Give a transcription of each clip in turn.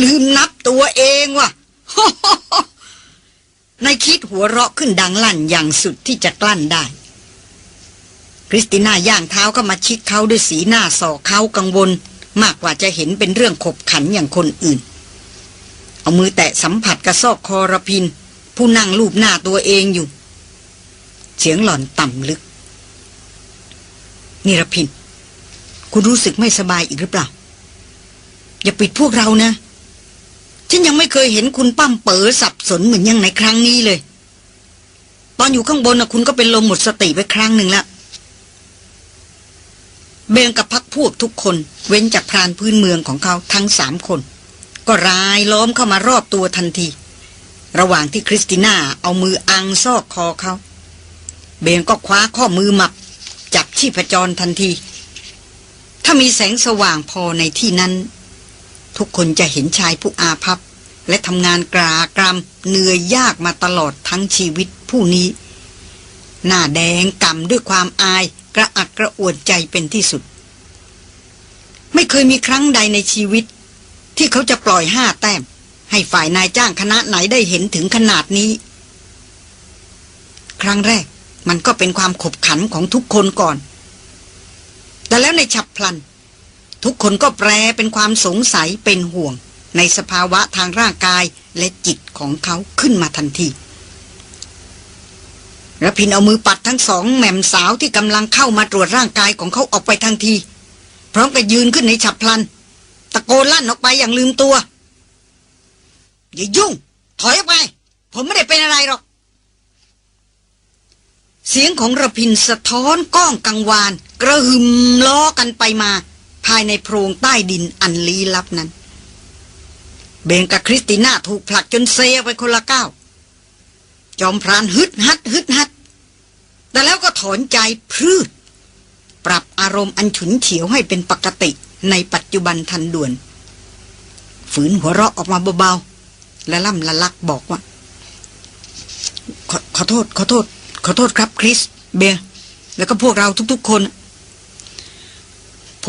ลืมนับตัวเองว่ะนายคิดหัวเราะขึ้นดังลั่นอย่างสุดที่จะกลั้นได้ คริสติน่าย่างเท้าก็มาชิดเขาด้วยสีหน้าส่อเขากังวล มากกว่าจะเห็นเป็นเรื่องขบขันอย่างคนอื่น เอามือแตะสัมผัสกระซอกคอรพิน ผู้นั่งรูปหน้าตัวเองอยู่ เสียงหล่อนต่ำลึกนีรพิน คุณรู้สึกไม่สบายอีกหรือเปล่า อย่าปิดพวกเรานะ ฉันยังไม่เคยเห็นคุณปั้มเป๋อสับสนเหมือนยังในครั้งนี้เลย ตอนอยู่ข้างบนนะคุณก็เป็นลมหมดสติไปครั้งหนึ่งแล้วเบงกับพักพวกทุกคน เว้นจากพรานพื้นเมืองของเขาทั้งสามคน ก็รายล้อมเข้ามารอบตัวทันที ระหว่างที่คริสติน่าเอามืออังซอกคอเขา เบงก็คว้าข้อมือหมับ จับชีพจรทันที ถ้ามีแสงสว่างพอในที่นั้น ทุกคนจะเห็นชายผู้อาภัพ และทำงานกรากรำเหนื่อยยากมาตลอดทั้งชีวิตผู้นี้ หน้าแดงกำด้วยความอายกระอักกระอ่วนใจเป็นที่สุด ไม่เคยมีครั้งใดในชีวิต ที่เขาจะปล่อยห้าแต้ม ให้ฝ่ายนายจ้างคณะไหนได้เห็นถึงขนาดนี้ ครั้งแรกมันก็เป็นความขบขันของทุกคนก่อน แต่แล้วในฉับพลัน ทุกคนก็แปลเป็นความสงสัยเป็นห่วง ในสภาวะทางร่างกายและจิตของเขาขึ้นมาทันทีระพินเอามือปัดทั้งสองแหม่มสาวที่กำลังเข้ามาตรวจร่างกายของเขาออกไปทันที พร้อมกับยืนขึ้นในฉับพลัน ตะโกนลั่นออกไปอย่างลืมตัว อย่ายุ่ง ถอยออกไป ผมไม่ได้เป็นอะไรหรอก เสียงของระพินสะท้อนก้องกังวาน กระหึ่มล้อกันไปมา ภายในโพรงใต้ดินอันลี้ลับนั้น เบงกับคริสติน่าถูกผลักจนเซไปคนละก้าว จอมพรานฮึดฮัดฮึดฮัด แต่แล้วก็ถอนใจพืด ปรับอารมณ์อันฉุนเฉียวให้เป็นปกติในปัจจุบันทันด่วน ฝืนหัวเราะออกมาเบาๆ และล่ำละลักบอกว่า ขอขอโทษ ขอโทษ ขอโทษครับคริสเบงแล้วก็พวกเราทุกๆคน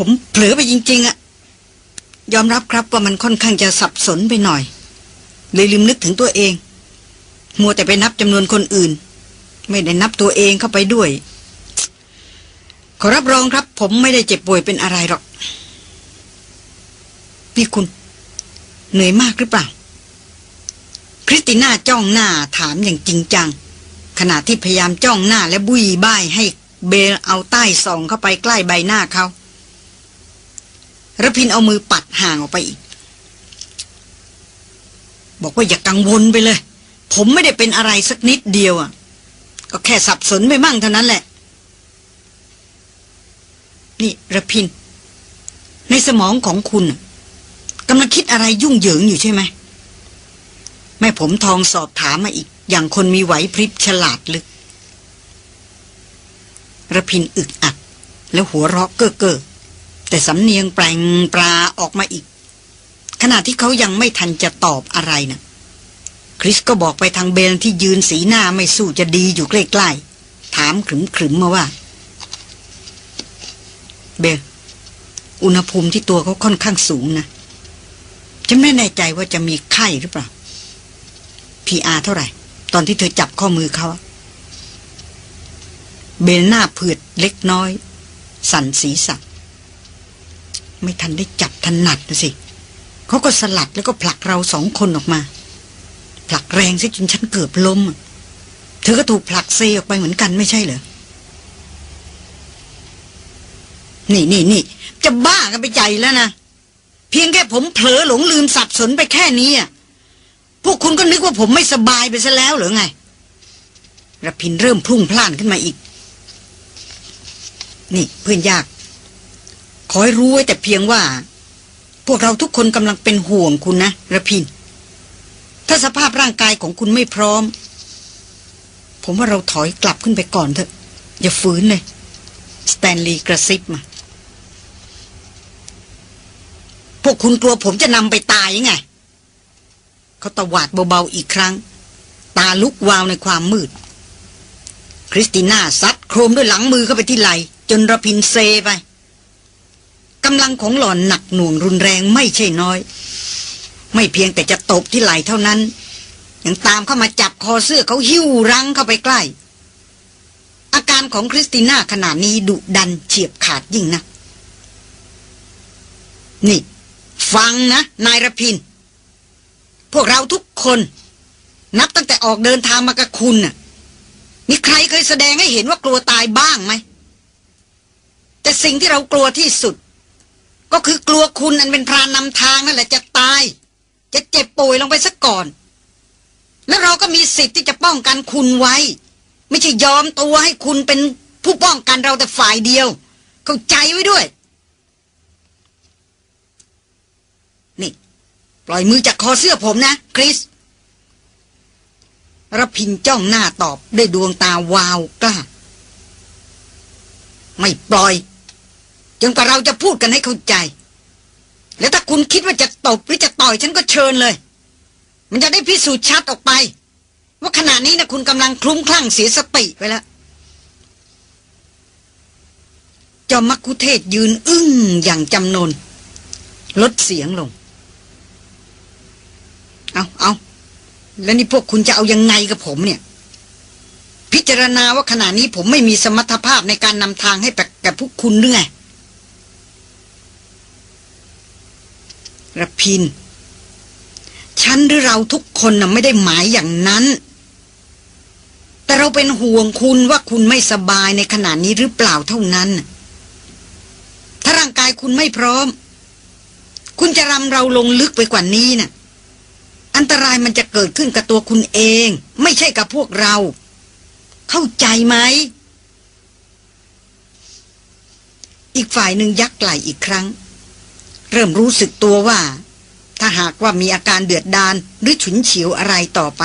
ผมเผลอไปจริง ๆอะยอมรับครับว่ามันค่อนข้างจะสับสนไปหน่อย เลยลืมนึกถึงตัวเอง มัวแต่ไปนับจำนวนคนอื่น ไม่ได้นับตัวเองเข้าไปด้วย ขอรับรองครับ ผมไม่ได้เจ็บป่วยเป็นอะไรหรอก นี่คุณ เหนื่อยมากหรือเปล่า คริสติน่าจ้องหน้าถามอย่างจริงจัง ขณะที่พยายามจ้องหน้าและบุยบ้ายให้เบลเอาใต้ส่องเข้าไปใกล้ใบหน้าเขา ระพินเอามือปัดห่างออกไปอีก บอกว่าอย่ากกังวลไปเลย ผมไม่ได้เป็นอะไรสักนิดเดียวอะ ก็แค่สับสนไปมั่งเท่านั้นแหละ นี่ระพิน ในสมองของคุณกำลังคิดอะไรยุ่งเหยิงอยู่ใช่ไหม แม่ผมทองสอบถามมาอีก อย่างคนมีไหวพริบฉลาดลึกระพินอึกอัดแล้วหัวเราะเก้อเก้อ แต่สำเนียงแปลงปลาออกมาอีก ขณะที่เขายังไม่ทันจะตอบอะไรนะคริสก็บอกไปทางเบลที่ยืนสีหน้าไม่สู้จะดีอยู่ใกล้ๆ ถามขรึมๆมาว่า เบลอุณหภูมิที่ตัวเขาค่อนข้างสูงนะฉันไม่แน่ใจว่าจะมีไข้หรือเปล่าพีอาเท่าไหร่ ตอนที่เธอจับข้อมือเขาเบลหน้าเผือดเล็กน้อย สั่นสีสัก ไม่ทันได้จับถนัดนะสิเขาก็สลัดแล้วก็ผลักเราสองคนออกมา ผลักแรงซะจนฉันเกือบล้ม เธอก็ถูกผลักเซออกไปเหมือนกันไม่ใช่เหรอ นี่นี่นี่จะบ้ากันไปใจแล้วนะ เพียงแค่ผมเผลอหลงลืมสับสนไปแค่นี้อะพวกคุณก็นึกว่าผมไม่สบายไปซะแล้วหรือไงระพินเริ่มพุ่งพล่านขึ้นมาอีก นี่เพื่อนยาก ขอให้รู้ไว้แต่เพียงว่า พวกเราทุกคนกำลังเป็นห่วงคุณนะระพิน ถ้าสภาพร่างกายของคุณไม่พร้อม ผมว่าเราถอยกลับขึ้นไปก่อนเถอะ อย่าฝืนเลยสแตนลีย์กระซิบมา พวกคุณกลัวผมจะนำไปตายยังไง เขาตวาดเบาๆอีกครั้ง ตาลุกวาวในความมืด คริสติน่าซัดโครมด้วยหลังมือเข้าไปที่ไหล จนระพินเซไป กำลังของหล่อนหนักหน่วงรุนแรงไม่ใช่น้อย ไม่เพียงแต่จะตบที่ไหล่เท่านั้น ยังตามเข้ามาจับคอเสื้อเขาหิ้วรั้งเข้าไปใกล้ อาการของคริสติน่าขณะนี้ดุดันเฉียบขาดยิ่งนะนี่ ฟังนะ นายรพิน พวกเราทุกคน นับตั้งแต่ออกเดินทางมากับคุณน่ะ มีใครเคยแสดงให้เห็นว่ากลัวตายบ้างไหมแต่สิ่งที่เรากลัวที่สุด ก็คือกลัวคุณอันเป็นพรานนำทางนั่นแหละจะตาย จะเจ็บป่วยลงไปซะก่อน แล้วเราก็มีสิทธิ์ที่จะป้องกันคุณไว้ ไม่ใช่ยอมตัวให้คุณเป็นผู้ป้องกันเราแต่ฝ่ายเดียว เข้าใจไว้ด้วย นี่ ปล่อยมือจากคอเสื้อผมนะคริสรพินจ้องหน้าตอบด้วยดวงตาวาวกล้า ไม่ปล่อย จนกว่าเราจะพูดกันให้เข้าใจ แล้วถ้าคุณคิดว่าจะตบหรือจะต่อยฉันก็เชิญเลย มันจะได้พิสูจน์ชัดออกไป ว่าขณะนี้นะคุณกำลังคลุ้มคลั่งเสียสติไปแล้วจอมมักคุเทศยืนอึ้งอย่างจำนน ลดเสียงลง เอาเอาแล้วนี่พวกคุณจะเอายังไงกับผมเนี่ย พิจารณาว่าขณะนี้ผมไม่มีสมรรถภาพในการนำทางให้แก่พวกคุณหรือไง ระพิน ฉันหรือเราทุกคนน่ะไม่ได้หมายอย่างนั้น แต่เราเป็นห่วงคุณว่าคุณไม่สบายในขณะนี้หรือเปล่าเท่านั้น ถ้าร่างกายคุณไม่พร้อม คุณจะรำเราลงลึกไปกว่านี้น่ะ อันตรายมันจะเกิดขึ้นกับตัวคุณเอง ไม่ใช่กับพวกเรา เข้าใจไหมอีกฝ่ายหนึ่งยักไหลอีกครั้ง เริ่มรู้สึกตัวว่า ถ้าหากว่ามีอาการเดือดดานหรือฉุนเฉียวอะไรต่อไป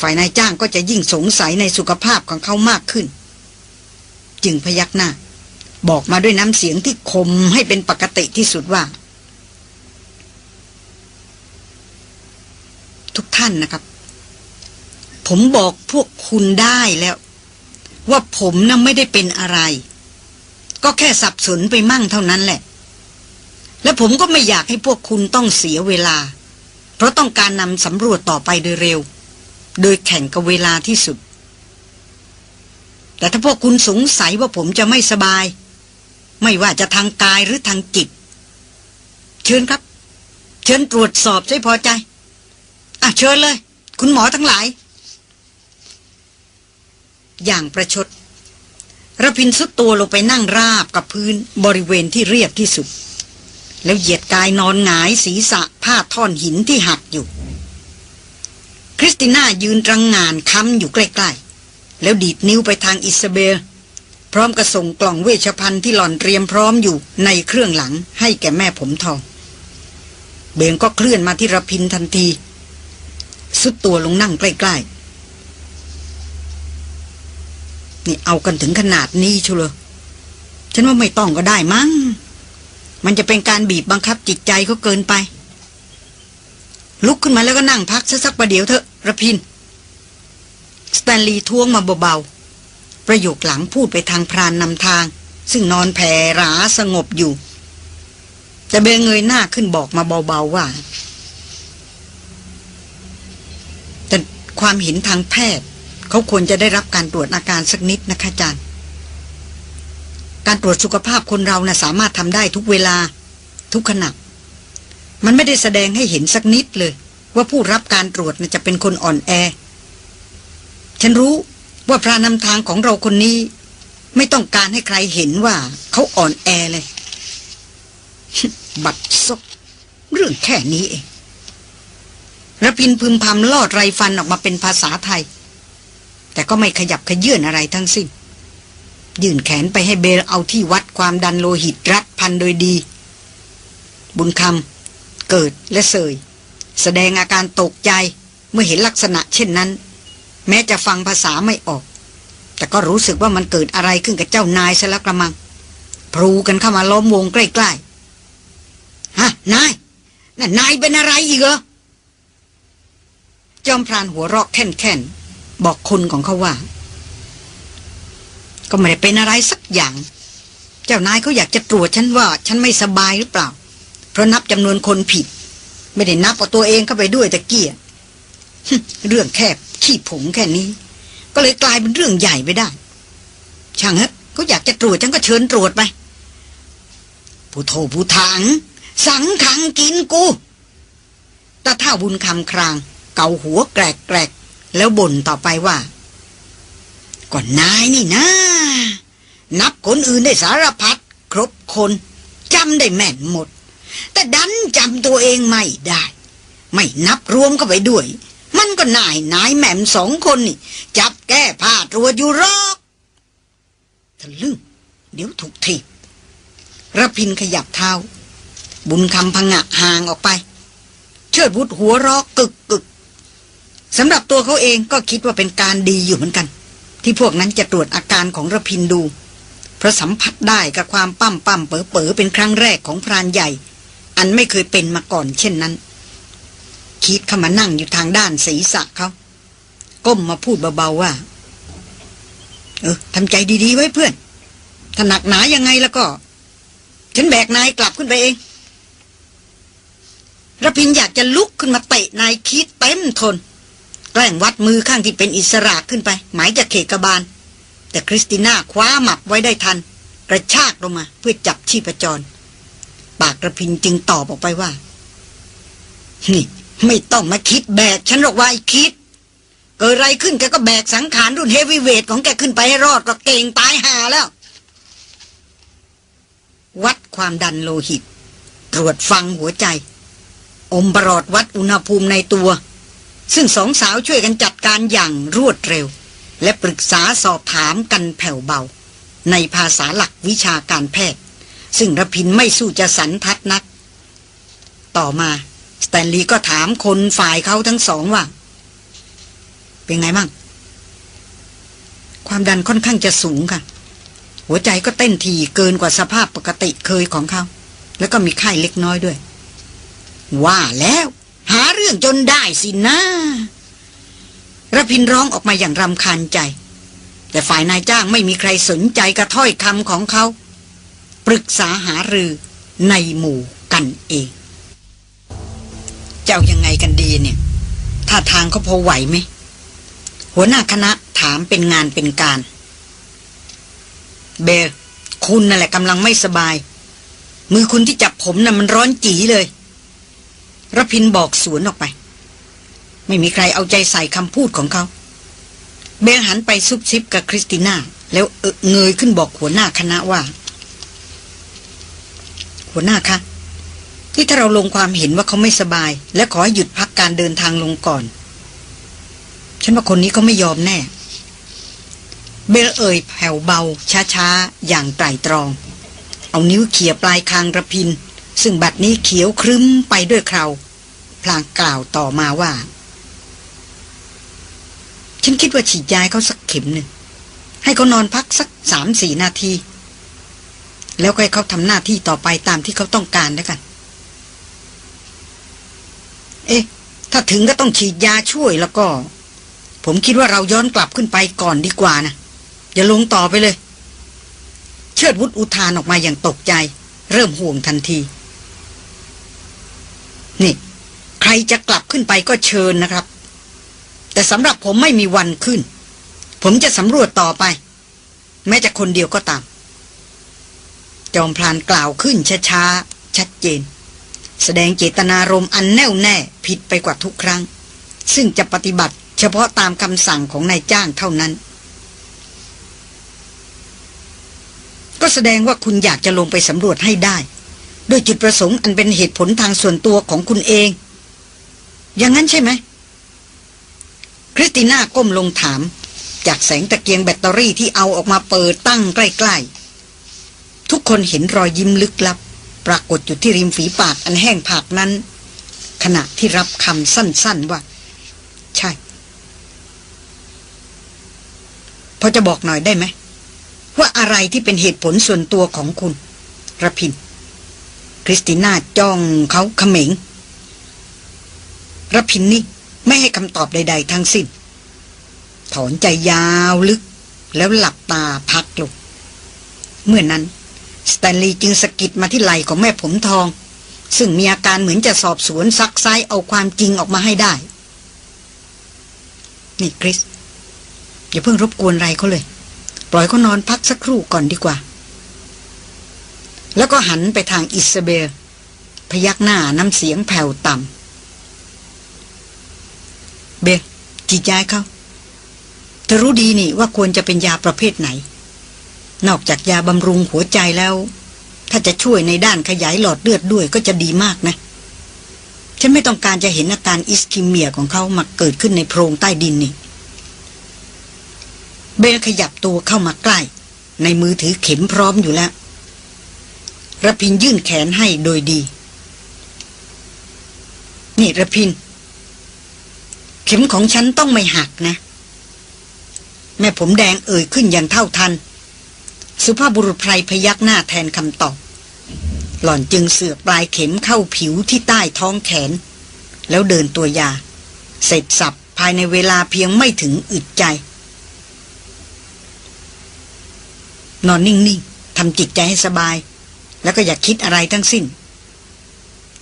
ฝ่ายนายจ้างก็จะยิ่งสงสัยในสุขภาพของเขามากขึ้น จึงพยักหน้า บอกมาด้วยน้ำเสียงที่คมให้เป็นปกติที่สุดว่า ทุกท่านนะครับ ผมบอกพวกคุณได้แล้ว ว่าผมน่ะไม่ได้เป็นอะไร ก็แค่สับสนไปมั่งเท่านั้นแหละ และผมก็ไม่อยากให้พวกคุณต้องเสียเวลา เพราะต้องการนำสำรวจต่อไปโดยเร็ว โดยแข่งกับเวลาที่สุด แต่ถ้าพวกคุณสงสัยว่าผมจะไม่สบาย ไม่ว่าจะทางกายหรือทางจิต เชิญครับ เชิญตรวจสอบใช่พอใจ อะเชิญเลย คุณหมอทั้งหลาย อย่างประชดรพินทร์ทรุดตัวลงไปนั่งราบกับพื้นบริเวณที่เรียบที่สุด แล้วเหยียดกายนอนหงายศีรษะพาดท่อนหินที่หักอยู่ คริสติน่ายืนตระหง่านค้ำอยู่ใกล้ๆ แล้วดีดนิ้วไปทางอิซาเบล พร้อมกับส่งกล่องเวชภัณฑ์ที่หล่อนเตรียมพร้อมอยู่ในเครื่องหลังให้แก่แม่ผมทอง เบลก็เคลื่อนมาที่รพินทร์ทันที ทรุดตัวลงนั่งใกล้ๆ นี่เอากันถึงขนาดนี้เชียว ฉันว่าไม่ต้องก็ได้มั้ง มันจะเป็นการบีบบังคับจิตใจเขาเกินไป ลุกขึ้นมาแล้วก็นั่งพักสักประเดี๋ยวเถอะรพินทร์ สแตนลีย์ท้วงมาเบาๆ ประโยคหลังพูดไปทางพรานนำทาง ซึ่งนอนแผ่ราสงบอยู่ แต่เบลเงยหน้าขึ้นบอกมาเบาๆว่า แต่ความเห็นทางแพทย์ เขาควรจะได้รับการตรวจอาการสักนิดนะคะอาจารย์ การตรวจสุขภาพคนเรานะ่ะสามารถทำได้ทุกเวลา ทุกขณะ มันไม่ได้แสดงให้เห็นสักนิดเลย ว่าผู้รับการตรวจนะจะเป็นคนอ่อนแอ ฉันรู้ว่าพระนำทางของเราคนนี้ ไม่ต้องการให้ใครเห็นว่าเขาอ่อนแอเลย บัดซบเรื่องแค่นี้เองระพินพึมพำลอดไรฟันออกมาเป็นภาษาไทย แต่ก็ไม่ขยับขยื่นอะไรทั้งสิ้น ยื่นแขนไปให้เบลเอาที่วัดความดันโลหิตรัดพันโดยดี บุญคำเกิดและเสย แสดงอาการตกใจเมื่อเห็นลักษณะเช่นนั้น แม้จะฟังภาษาไม่ออก แต่ก็รู้สึกว่ามันเกิดอะไรขึ้นกับเจ้านายซะแล้วกระมัง พลูกันเข้ามาล้อมวงใกล้ๆฮะนายนั่นนายเป็นอะไรอีกเหรอจอมพรานหัวเราะแค่นๆบอกคนของเขาว่า ก็ไม่ได้เป็นอะไรสักอย่าง เจ้านายเขาอยากจะตรวจฉันว่า ฉันไม่สบายหรือเปล่า เพราะนับจำนวนคนผิด ไม่ได้นับเอาตัวเองเข้าไปด้วยตะเกียเรื่องแคบขี้ผงแค่นี้ ก็เลยกลายเป็นเรื่องใหญ่ไปได้ ช่างฮะเขาอยากจะตรวจฉันก็เชิญตรวจไป ผู้โทผู้ถัง สังขังกินกูตาเท่าบุญคำคราง เกาหัวแกรกแกรกแล้วบ่นต่อไปว่าก่อนนายนี่นะ นับคนอื่นได้สารพัดครบคนจำได้แม่นหมด แต่ดันจำตัวเองไม่ได้ ไม่นับรวมเข้าไปด้วย มันก็นายนายแหม่มสองคนนี่ จับแก้ผ้าตัวอยู่รอกทะลึ่งเดี๋ยวถูกถีบระพินขยับเท้า บุญคำพังะห่างออกไป เชิดวุฒหัวรอกกึกกึกสำหรับตัวเขาเองก็คิดว่าเป็นการดีอยู่เหมือนกัน ที่พวกนั้นจะตรวจอาการของระพินดู เพราะสัมผัสได้กับความปั้มปั้มเป๋อเป๋อเป็นครั้งแรกของพรานใหญ่ อันไม่เคยเป็นมาก่อนเช่นนั้น คิดเข้ามานั่งอยู่ทางด้านศีรษะเขาก้มมาพูดเบาๆว่า เออทำใจดีๆไว้เพื่อนถ้าหนักหนายังไงแล้วก็ ฉันแบกนายกลับขึ้นไปเองระพินอยากจะลุกขึ้นมาเตะนายคิดเต็มทนแกล้งวัดมือข้างที่เป็นอิสระขึ้นไป หมายจะเขกบาล แต่คริสติน่าคว้าหมับไว้ได้ทัน กระชากลงมาเพื่อจับชีพจร ปากกระพินจึงตอบออกไปว่า นี่ ไม่ต้องมาคิดแบก ฉันหรอกว่าไอ้คิด เกิดอะไรขึ้นแกก็แบกสังขารรุ่นเฮฟวีเวทของแกขึ้นไปให้รอดก็เก่งตายหาแล้ว วัดความดันโลหิต ตรวจฟังหัวใจ อมประหลอดวัดอุณหภูมิในตัว ซึ่งสองสาวช่วยกันจัดการอย่างรวดเร็ว และปรึกษาสอบถามกันแผ่วเบา ในภาษาหลักวิชาการแพทย์ ซึ่งระพินไม่สู้จะสันทัดนัก ต่อมาสแตนลีย์ก็ถามคนฝ่ายเขาทั้งสองว่า เป็นไงมั่ง ความดันค่อนข้างจะสูงค่ะ หัวใจก็เต้นทีเกินกว่าสภาพปกติเคยของเขา แล้วก็มีไข้เล็กน้อยด้วย ว่าแล้ว หาเรื่องจนได้สินะ ระพินร้องออกมาอย่างรำคาญใจ แต่ฝ่ายนายจ้างไม่มีใครสนใจกระถ้อยคำของเขา ปรึกษาหารือในหมู่กันเอง เจ้ายังไงกันดีเนี่ยท่าทางเขาพอไหวไหม หัวหน้าคณะถามเป็นงานเป็นการ เบลคุณนั่นแหละกำลังไม่สบาย มือคุณที่จับผมน่ะมันร้อนจี๋เลย รพินทร์บอกสวนออกไป ไม่มีใครเอาใจใส่คำพูดของเขาเบลหันไปซุบซิบกับคริสติน่า แล้วเงยขึ้นบอกหัวหน้าคณะว่า หัวหน้าคะ ที่ถ้าเราลงความเห็นว่าเขาไม่สบาย และขอให้หยุดพักการเดินทางลงก่อน ฉันว่าคนนี้เขาไม่ยอมแน่ เบลเอ่ยแผ่วเบา ช้าๆ อย่างไตรตรอง เอานิ้วเขี่ยปลายคางกระพิน ซึ่งบัดนี้เขียวครึ้มไปด้วยคราวพลางกล่าวต่อมาว่า ฉันคิดว่าฉีดยาเขาสักเข็มหนึ่ง ให้เขานอนพักสักสามสี่นาที แล้วก็ให้เขาทำหน้าที่ต่อไปตามที่เขาต้องการแล้วกัน เอ๊ะ ถ้าถึงก็ต้องฉีดยาช่วยแล้วก็ ผมคิดว่าเราย้อนกลับขึ้นไปก่อนดีกว่านะอย่าลงต่อไปเลย เชิดวุฒอุทานออกมาอย่างตกใจ เริ่มห่วงทันที นี่ ใครจะกลับขึ้นไปก็เชิญนะครับ แต่สำหรับผมไม่มีวันขึ้น ผมจะสำรวจต่อไป แม้จะคนเดียวก็ตาม จอมพลานกล่าวขึ้นช้าๆ ชัดเจน แสดงเจตนารมณ์อันแน่วแน่ผิดไปกว่าทุกครั้ง ซึ่งจะปฏิบัติเฉพาะตามคำสั่งของนายจ้างเท่านั้น ก็แสดงว่าคุณอยากจะลงไปสำรวจให้ได้ ด้วยจุดประสงค์อันเป็นเหตุผลทางส่วนตัวของคุณเอง อย่างนั้นใช่ไหม คริสติน่าก้มลงถาม จากแสงตะเกียงแบตเตอรี่ที่เอาออกมาเปิดตั้งใกล้ ๆ ทุกคนเห็นรอยยิ้มลึกลับ ปรากฏอยู่ที่ริมฝีปากอันแห้งผากนั้น ขณะที่รับคำสั้น ๆ ว่า ใช่ พอจะบอกหน่อยได้ไหม ว่าอะไรที่เป็นเหตุผลส่วนตัวของคุณระพินคริสติน่าจ้องเขาเขม็งระพินนี่ ไม่ให้คำตอบใด ๆ ทั้งสิ้น ถอนใจยาวลึก แล้วหลับตาพักลงเมื่อนนั้น สแตนลีย์จึงสะกิดมาที่ไหล่ของแม่ผมทอง ซึ่งมีอาการเหมือนจะสอบสวนซักไซเอาความจริงออกมาให้ได้ นี่คริส อย่าเพิ่งรบกวนไรเขาเลย ปล่อยเขานอนพักสักครู่ก่อนดีกว่า แล้วก็หันไปทางอิสเบลพยักหน้าน้ำเสียงแผ่วต่ำ เบลจีดยายเขาเธอรู้ดีนี่ว่าควรจะเป็นยาประเภทไหน นอกจากยาบำรุงหัวใจแล้ว ถ้าจะช่วยในด้านขยายหลอดเลือดด้วยก็จะดีมากนะ ฉันไม่ต้องการจะเห็นอาการอิสคิเมียของเขามาเกิดขึ้นในโพรงใต้ดินนี่ เบลขยับตัวเข้ามาใกล้ ในมือถือเข็มพร้อมอยู่แล้วระพินยื่นแขนให้โดยดี นี่ระพิน เข็มของฉันต้องไม่หักนะ แม่ผมแดงเอ่ยขึ้นอย่างเท่าทัน สุภาพบุรุษไพรพยักหน้าแทนคำตอบ หล่อนจึงเสือปลายเข็มเข้าผิวที่ใต้ท้องแขน แล้วเดินตัวยา เสร็จสับภายในเวลาเพียงไม่ถึงอึดใจ นอนนิ่ง ๆทำจิตใจให้สบาย แล้วก็อย่าคิดอะไรทั้งสิ้น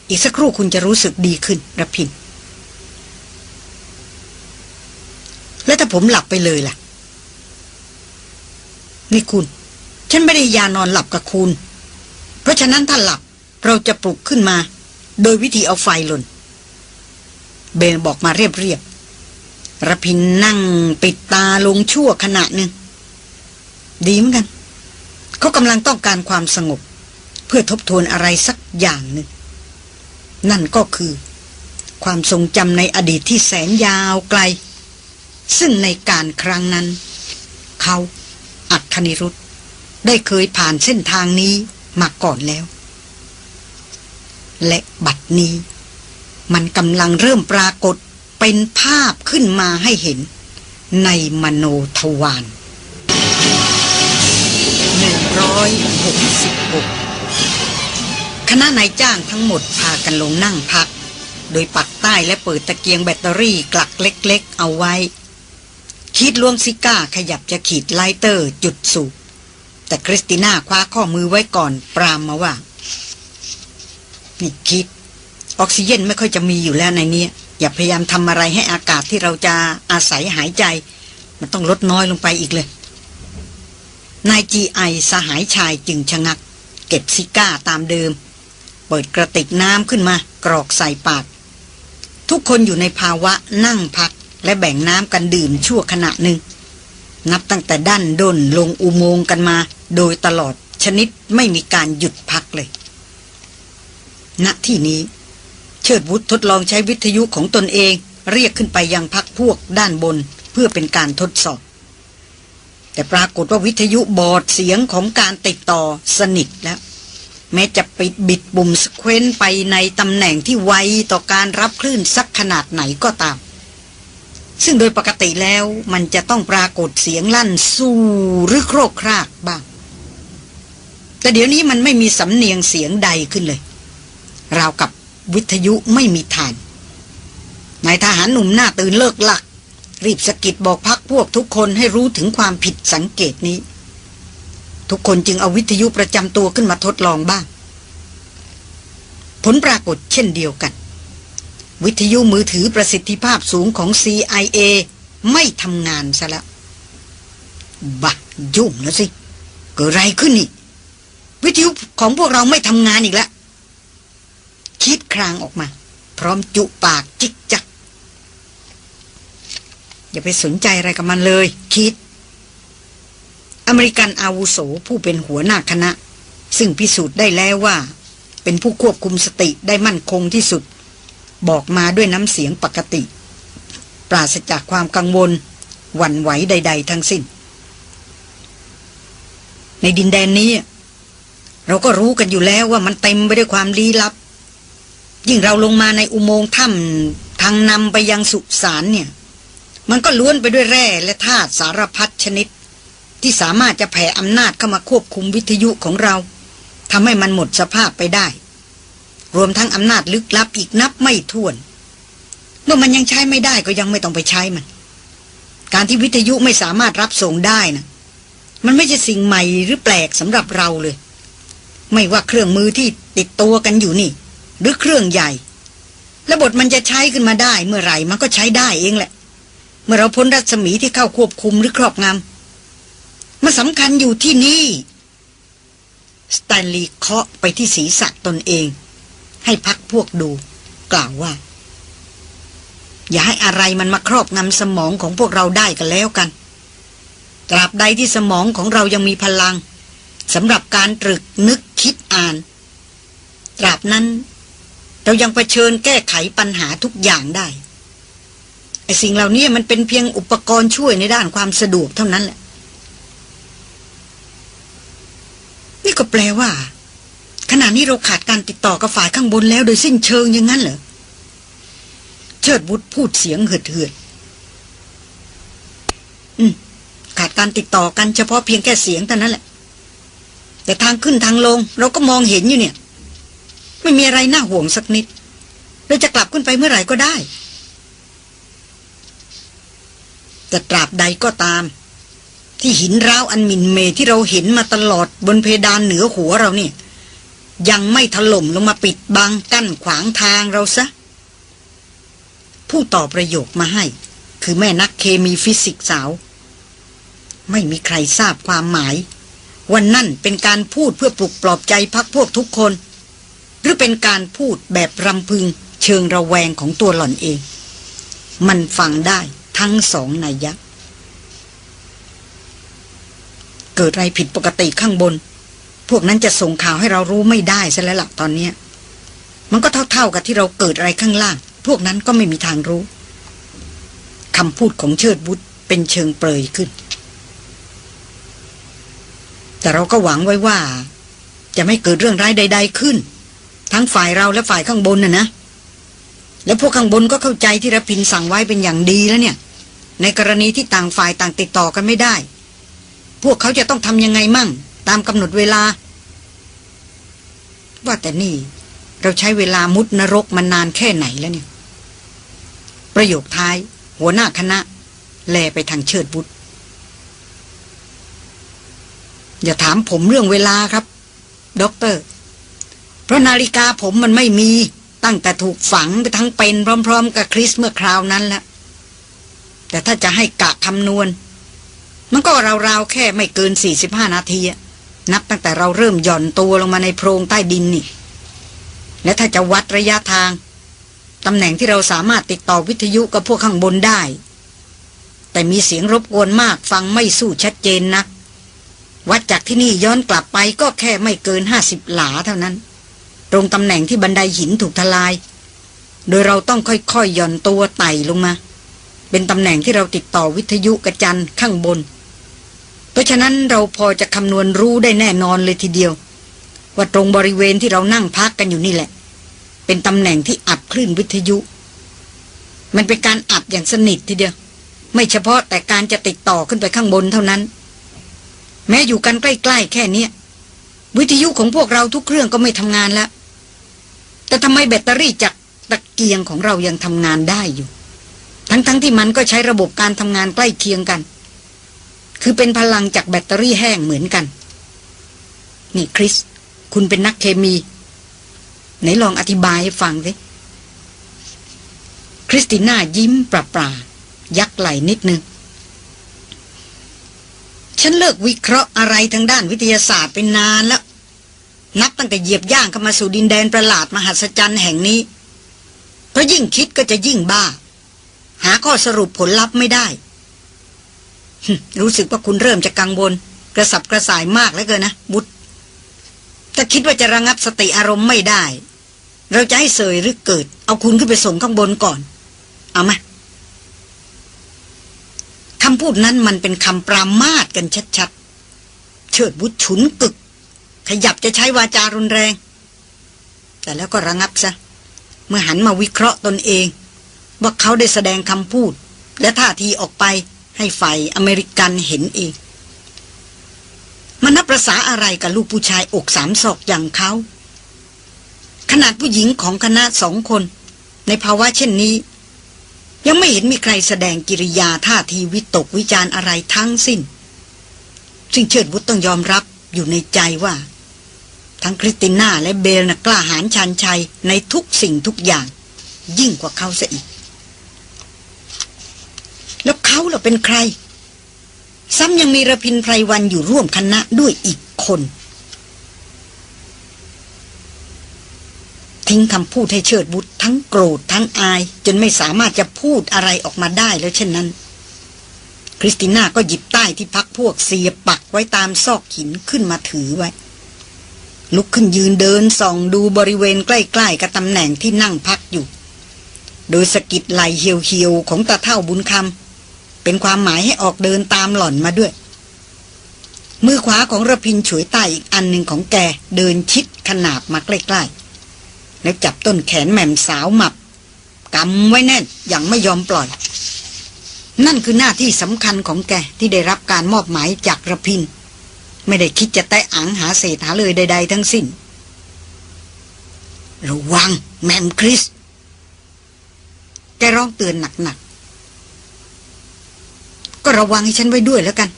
อีกสักครู่คุณจะรู้สึกดีขึ้นระพิน แล้วถ้า ผมหลับไปเลยล่ะ นี่คุณ ฉันไม่ได้ยานอนหลับกับคุณ เพราะฉะนั้นถ้าหลับเราจะปลุกขึ้นมา โดยวิธีเอาไฟหล่น เบนบอกมาเรียบๆระพินนั่งปิดตาลงชั่วขณะหนึ่ง ดีเหมือนกัน เขากำลังต้องการความสงบ เพื่อทบทวนอะไรสักอย่างหนึ่ง นั่นก็คือ ความทรงจำในอดีตที่แสนยาวไกล ซึ่งในการครั้งนั้น เขาอัคนิรุธได้เคยผ่านเส้นทางนี้มาก่อนแล้ว และบัดนี้ มันกำลังเริ่มปรากฏเป็นภาพขึ้นมาให้เห็น ในมโนทวาร166คณะนายจ้างทั้งหมดพากันลงนั่งพัก โดยปักใต้และเปิดตะเกียงแบตเตอรี่กลักเล็กๆ เอาไว้ คิดลวงซิก้าขยับจะขีดไลเตอร์จุดสูบแต่คริสติน่าคว้าข้อมือไว้ก่อนปรามมาว่า นี่คิด ออกซิเจนไม่ค่อยจะมีอยู่แล้วในนี้อย่าพยายามทำอะไรให้อากาศที่เราจะอาศัยหายใจ มันต้องลดน้อยลงไปอีกเลย นายจีไอสหายชายจึงชะงัก เก็บซิก้าตามเดิม เปิดกระติกน้ำขึ้นมา กรอกใส่ปาก ทุกคนอยู่ในภาวะนั่งพัก และแบ่งน้ำกันดื่มชั่วขณะหนึ่ง นับตั้งแต่ด้านด้นลงอุโมงค์กันมา โดยตลอดชนิดไม่มีการหยุดพักเลยณที่นี้ เชิดวุฒทดลองใช้วิทยุของตนเอง เรียกขึ้นไปยังพักพวกด้านบนเพื่อเป็นการทดสอบ แต่ปรากฏว่าวิทยุบอดเสียงของการติดต่อสนิทแล้ว แม้จะปิดบิดปุ่มสเควนไปในตำแหน่งที่ไวต่อการรับคลื่นสักขนาดไหนก็ตาม ซึ่งโดยปกติแล้วมันจะต้องปรากฏเสียงลั่นสู้หรือโครกครากบ้าง แต่เดี๋ยวนี้มันไม่มีสำเนียงเสียงใดขึ้นเลย ราวกับวิทยุไม่มีฐานนายทหารหนุ่มหน้าตื่นเลิกหลัก รีบสกิดบอกพักพวกทุกคนให้รู้ถึงความผิดสังเกตนี้ ทุกคนจึงเอาวิทยุประจำตัวขึ้นมาทดลองบ้าง ผลปรากฏเช่นเดียวกัน วิทยุมือถือประสิทธิภาพสูงของ CIA ไม่ทำงานซะแล้วบะยุ่งแล้วสิ เกิดอะไรขึ้นนี่วิทยุของพวกเราไม่ทำงานอีกแล้ว คิดครางออกมา พร้อมจุปากจิกจัก อย่าไปสนใจอะไรกับมันเลย คิด อเมริกันอาวุโสผู้เป็นหัวหน้าคณะ ซึ่งพิสูจน์ได้แล้วว่า เป็นผู้ควบคุมสติได้มั่นคงที่สุด บอกมาด้วยน้ำเสียงปกติ ปราศจากความกังวล หวั่นไหวใด ๆ ทั้งสิ้น ในดินแดนนี้ เราก็รู้กันอยู่แล้วว่ามันเต็มไปด้วยความลี้ลับ ยิ่งเราลงมาในอุโมงค์ถ้ำทางนำไปยังสุสานเนี่ย มันก็ล้วนไปด้วยแร่และธาตุสารพัดชนิด ที่สามารถจะแผ่อำนาจเข้ามาควบคุมวิทยุของเราทำให้มันหมดสภาพไปได้ รวมทั้งอำนาจลึกลับอีกนับไม่ถ้วน เมื่อมันยังใช้ไม่ได้ก็ยังไม่ต้องไปใช้มัน การที่วิทยุไม่สามารถรับส่งได้นะมันไม่ใช่สิ่งใหม่หรือแปลกสำหรับเราเลย ไม่ว่าเครื่องมือที่ติดตัวกันอยู่นี่ หรือเครื่องใหญ่และบทมันจะใช้ขึ้นมาได้ เมื่อไหร่มันก็ใช้ได้เองแหละ เมื่อเราพ้นรัศมีที่เข้าควบคุมหรือครอบงำมันสำคัญอยู่ที่นี่สแตนลีย์เคาะไปที่ศีรษะตนเอง ให้พักพวกดู กล่าวว่า อย่าให้อะไรมันมาครอบงำสมองของพวกเราได้กันแล้วกัน ตราบใดที่สมองของเรายังมีพลังสำหรับการตรึกนึกคิดอ่าน ตราบนั้น เรายังเผชิญแก้ไขปัญหาทุกอย่างได้ไอสิ่งเหล่านี้มันเป็นเพียงอุปกรณ์ช่วยในด้านความสะดวกเท่านั้นแหละ นี่ก็แปลว่า ขณะนี้เราขาดการติดต่อกับฝ่ายข้างบนแล้วโดยสิ้นเชิงอย่างนั้นเหรอ เชิดบุตรพูดเสียงเหือดเหือดอืม ขาดการติดต่อกันเฉพาะเพียงแค่เสียงเท่านั้นแหละ แต่ทางขึ้นทางลง เราก็มองเห็นอยู่เนี่ย ไม่มีอะไรน่าห่วงสักนิด เราจะกลับขึ้นไปเมื่อไหร่ก็ได้ แต่ตราบใดก็ตาม ที่หินร้าวอันมินเมที่เราเห็นมาตลอดบนเพดานเหนือหัวเราเนี่ย ยังไม่ถล่มลงมาปิดบังกั้นขวางทางเราซะ ผู้ตอบประโยคมาให้ คือแม่นักเคมีฟิสิกสาว ไม่มีใครทราบความหมาย วันนั่นเป็นการพูดเพื่อปลุกปลอบใจพักพวกทุกคน หรือเป็นการพูดแบบรำพึงเชิงระแวงของตัวหล่อนเอง มันฟังได้ทั้งสองนัยยะ เกิดอะไรผิดปกติข้างบน พวกนั้นจะส่งข่าวให้เรารู้ไม่ได้ซะแล้วล่ะตอนนี้ มันก็เท่าๆกับที่เราเกิดอะไรข้างล่าง พวกนั้นก็ไม่มีทางรู้คำพูดของเชิดบุตรเป็นเชิงเปรยขึ้น แต่เราก็หวังไว้ว่า จะไม่เกิดเรื่องร้ายใด ๆ ขึ้น ทั้งฝ่ายเราและฝ่ายข้างบนน่ะนะแล้วพวกข้างบนก็เข้าใจที่ระพินสั่งไว้เป็นอย่างดีแล้วเนี่ย ในกรณีที่ต่างฝ่ายต่างติดต่อกันไม่ได้ พวกเขาจะต้องทำยังไงมั่ง ตามกำหนดเวลา ว่าแต่นี่ เราใช้เวลามุดนรกมานานแค่ไหนแล้วเนี่ย ประโยคท้าย หัวหน้าคณะ แลไปทางเชิดบุตรอย่าถามผมเรื่องเวลาครับด็อกเตอร์เพราะนาฬิกาผมมันไม่มี ตั้งแต่ถูกฝังไปทั้งเป็นพร้อม ๆ กับคริสเมื่อคราวนั้นแล้วแต่ถ้าจะให้กะคำนวณ มันก็ราวๆแค่ไม่เกิน 45 นาทีอะ นับตั้งแต่เราเริ่มหย่อนตัวลงมาในโพรงใต้ดินนี่ และถ้าจะวัดระยะทาง ตำแหน่งที่เราสามารถติดต่อวิทยุกับพวกข้างบนได้ แต่มีเสียงรบกวนมากฟังไม่สู้ชัดเจนนัก วัดจากที่นี่ย้อนกลับไปก็แค่ไม่เกินห้าสิบหลาเท่านั้น ตรงตำแหน่งที่บันไดหินถูกทลาย โดยเราต้องค่อยๆยย่อนตัวไต่ลงมา เป็นตำแหน่งที่เราติดต่อวิทยุกระจันข้างบน เพราะฉะนั้นเราพอจะคำนวณรู้ได้แน่นอนเลยทีเดียว ว่าตรงบริเวณที่เรานั่งพักกันอยู่นี่แหละ เป็นตำแหน่งที่อับคลื่นวิทยุ มันเป็นการอับอย่างสนิททีเดียว ไม่เฉพาะแต่การจะติดต่อขึ้นไปข้างบนเท่านั้น แม้อยู่กันใกล้ๆแค่นี้วิทยุของพวกเราทุกเครื่องก็ไม่ทำงานแล้วแต่ทำไมแบตเตอรี่จากตะเกียงของเรายังทำงานได้อยู่ ทั้งๆทที่มันก็ใช้ระบบการทำงานใกล้เคียงกัน คือเป็นพลังจากแบตเตอรี่แห้งเหมือนกัน นี่คริส คุณเป็นนักเคมี ไหนลองอธิบายให้ฟังสิคริสติน่ายิ้มปราปรายักไหลนิดนึง ฉันเลิกวิเคราะห์อะไรทางด้านวิทยาศาสตร์เป็นนานแล้ว นับตั้งแต่เหยียบย่างเข้ามาสู่ดินแดนประหลาดมหัศจรรย์แห่งนี้ เพราะยิ่งคิดก็จะยิ่งบ้า หาข้อสรุปผลลัพธ์ไม่ได้ รู้สึกว่าคุณเริ่มจะกังวลกระสับกระส่ายมากแล้วเกินนะบุตรถ้าคิดว่าจะระงับสติอารมณ์ไม่ได้ เราจะให้เสยหรือเกิด เอาคุณขึ้นไปส่งข้างบนก่อน เอามาคำพูดนั้นมันเป็นคำปรามาสกันชัดๆ เชิดบุตรฉุนกึก ขยับจะใช้วาจารุนแรง แต่แล้วก็ระงับซะ เมื่อหันมาวิเคราะห์ตนเอง ว่าเขาได้แสดงคำพูด และท่าทีออกไป ให้ฝ่ายอเมริกันเห็นเองมันนับประษาอะไรกับลูกผู้ชายอกสามศอกอย่างเขา ขนาดผู้หญิงของคณะสองคน ในภาวะเช่นนี้ ยังไม่เห็นมีใครแสดงกิริยาท่าทีวิตกวิจารอะไรทั้งสิ้น ซึ่งเชิดวุฒต้องยอมรับอยู่ในใจว่าททั้งคริสติน่าและเบลนะกล้าหาญชันชัยในทุกสิ่งทุกอย่าง ยิ่งกว่าเขาซะอีก แล้วเขาเราเป็นใคร ซ้ำยังมีระพินไพรวันอยู่ร่วมคณะด้วยอีกคน ทิ้งคำพูดให้เชิดบุตรทั้งโกรธทั้งอาย จนไม่สามารถจะพูดอะไรออกมาได้แล้วเช่นนั้น คริสติน่าก็หยิบใต้ที่พักพวกเสียปักไว้ตามซอกหินขึ้นมาถือไว้ลุกขึ้นยืนเดินส่องดูบริเวณใกล้ๆกับตำแหน่งที่นั่งพักอยู่ โดยสกิดไหลเหี่ยวๆของตาเท่าบุญคำ เป็นความหมายให้ออกเดินตามหล่อนมาด้วย มือขวาของระพินฉวยใต้อีกอันหนึ่งของแกเดินชิดขนาบมาใกล้ๆ แล้วจับต้นแขนแหม่มสาวหมับกำไว้แน่นอย่างไม่ยอมปล่อย นั่นคือหน้าที่สำคัญของแกที่ได้รับการมอบหมายจากระพิน ไม่ได้คิดจะแตะอังหาเศษหาเลยใด ๆ ทั้งสิ้น ระวังแมมคริส แกร้องเตือนหนักๆ ก็ระวังให้ฉันไว้ด้วยแล้วกัน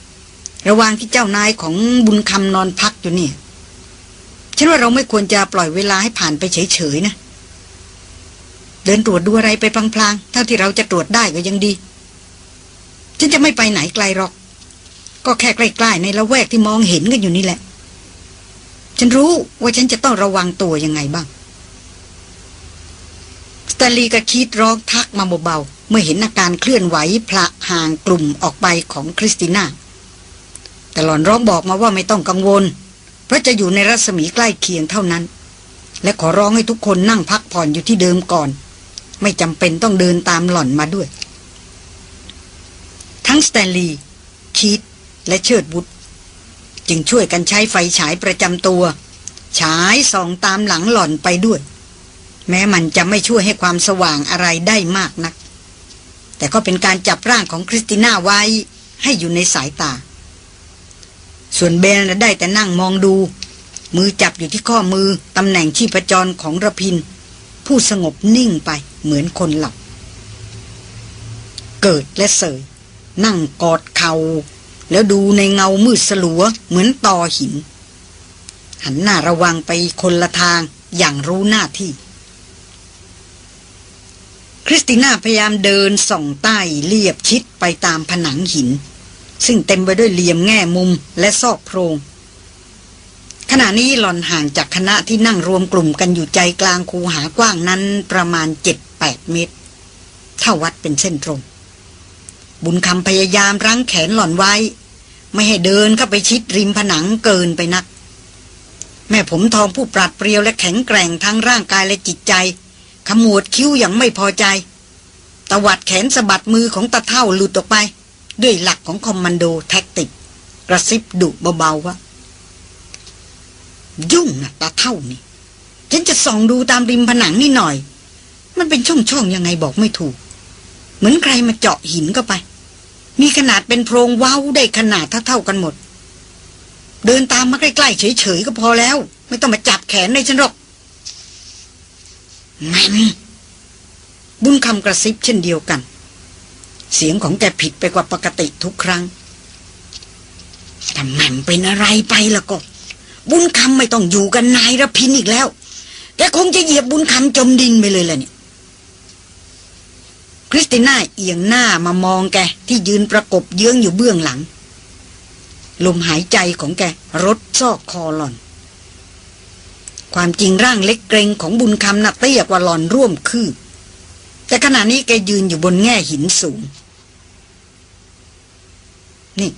ระวังที่เจ้านายของบุญคำนอนพักอยู่นี่ ฉันว่าเราไม่ควรจะปล่อยเวลาให้ผ่านไปเฉยๆนะ เดินตรวจดูอะไรไปพลางๆ เท่าที่เราจะตรวจได้ก็ยังดี ฉันจะไม่ไปไหนไกลหรอก ก็แค่ใกล้ๆในละแวกที่มองเห็นกันอยู่นี่แหละ ฉันรู้ว่าฉันจะต้องระวังตัวยังไงบ้าง สแตนลีย์กับคีธร้องทักมาเบาๆเมื่อเห็นอาการเคลื่อนไหวผละห่างกลุ่มออกไปของคริสติน่าแต่หล่อนร้องบอกมาว่าไม่ต้องกังวล เพราะจะอยู่ในรัศมีใกล้เคียงเท่านั้น และขอร้องให้ทุกคนนั่งพักผ่อนอยู่ที่เดิมก่อน ไม่จำเป็นต้องเดินตามหล่อนมาด้วย ทั้งสแตนลีย์คีตและเชิดบุตรจึงช่วยกันใช้ไฟฉายประจำตัว ฉายส่องตามหลังหล่อนไปด้วย แม้มันจะไม่ช่วยให้ความสว่างอะไรได้มากนัก แต่ก็เป็นการจับร่างของคริสติน่าไว้ให้อยู่ในสายตา ส่วนเบนได้แต่นั่งมองดู มือจับอยู่ที่ข้อมือตำแหน่งชีพจรของระพิน ผู้สงบนิ่งไปเหมือนคนหลับ เกิดและเสย นั่งกอดเขา่าแล้วดูในเงามืดสลัวเหมือนตอหิน หันหน้าระวังไปคนละทางอย่างรู้หน้าที่ คริสติน่าพยายามเดินส่องใต้เลียบชิดไปตามผนังหิน ซึ่งเต็มไปด้วยเหลี่ยมแง่มุมและซอกโพรง ขณะนี้หล่อนห่างจากคณะที่นั่งรวมกลุ่มกันอยู่ใจกลางคูหากว้างนั้นประมาณเจ็ดแปดเมตรถ้าวัดเป็นเส้นตรง บุญคำพยายามรั้งแขนหล่อนไว้ ไม่ให้เดินเข้าไปชิดริมผนังเกินไปนัก แม่ผมทองผู้ปราดเปรียวและแข็งแกร่งทั้งร่างกายและจิตใจ ขมวดคิ้วอย่างไม่พอใจ ตวัดแขนสะบัดมือของตาเท่าหลุดออกไป ด้วยหลักของคอมมานโดแท็กติก กระซิบดุเบาๆว่า ยุ่งนะตาเท่านี่ ฉันจะส่องดูตามริมผนังนี่หน่อย มันเป็นช่องๆยังไงบอกไม่ถูก เหมือนใครมาเจาะหินเข้าไป มีขนาดเป็นโพรงเว้าได้ขนาดเท่าๆกันหมด เดินตามมาใกล้ๆเฉยๆก็พอแล้ว ไม่ต้องมาจับแขนในฉันหรอก แม่มบุญคำกระซิบเช่นเดียวกัน เสียงของแกผิดไปกว่าปกติทุกครั้งถ้าแม่มเป็นอะไรไปล่ะก็ บุญคำไม่ต้องอยู่กันนายระพินอีกแล้ว แกคงจะเหยียบบุญคำจมดินไปเลยแหละเนี่ยคริสติน่าเอียงหน้ามามองแก ที่ยืนประกบเยื้องอยู่เบื้องหลัง ลมหายใจของแกรดซอกคอหล่อน ความจริงร่างเล็กเกรงของบุญคำน่ะเตี้ยกว่าหล่อนร่วมคืบ แต่ขณะนี้แกยืนอยู่บนแง่หินสูง นี่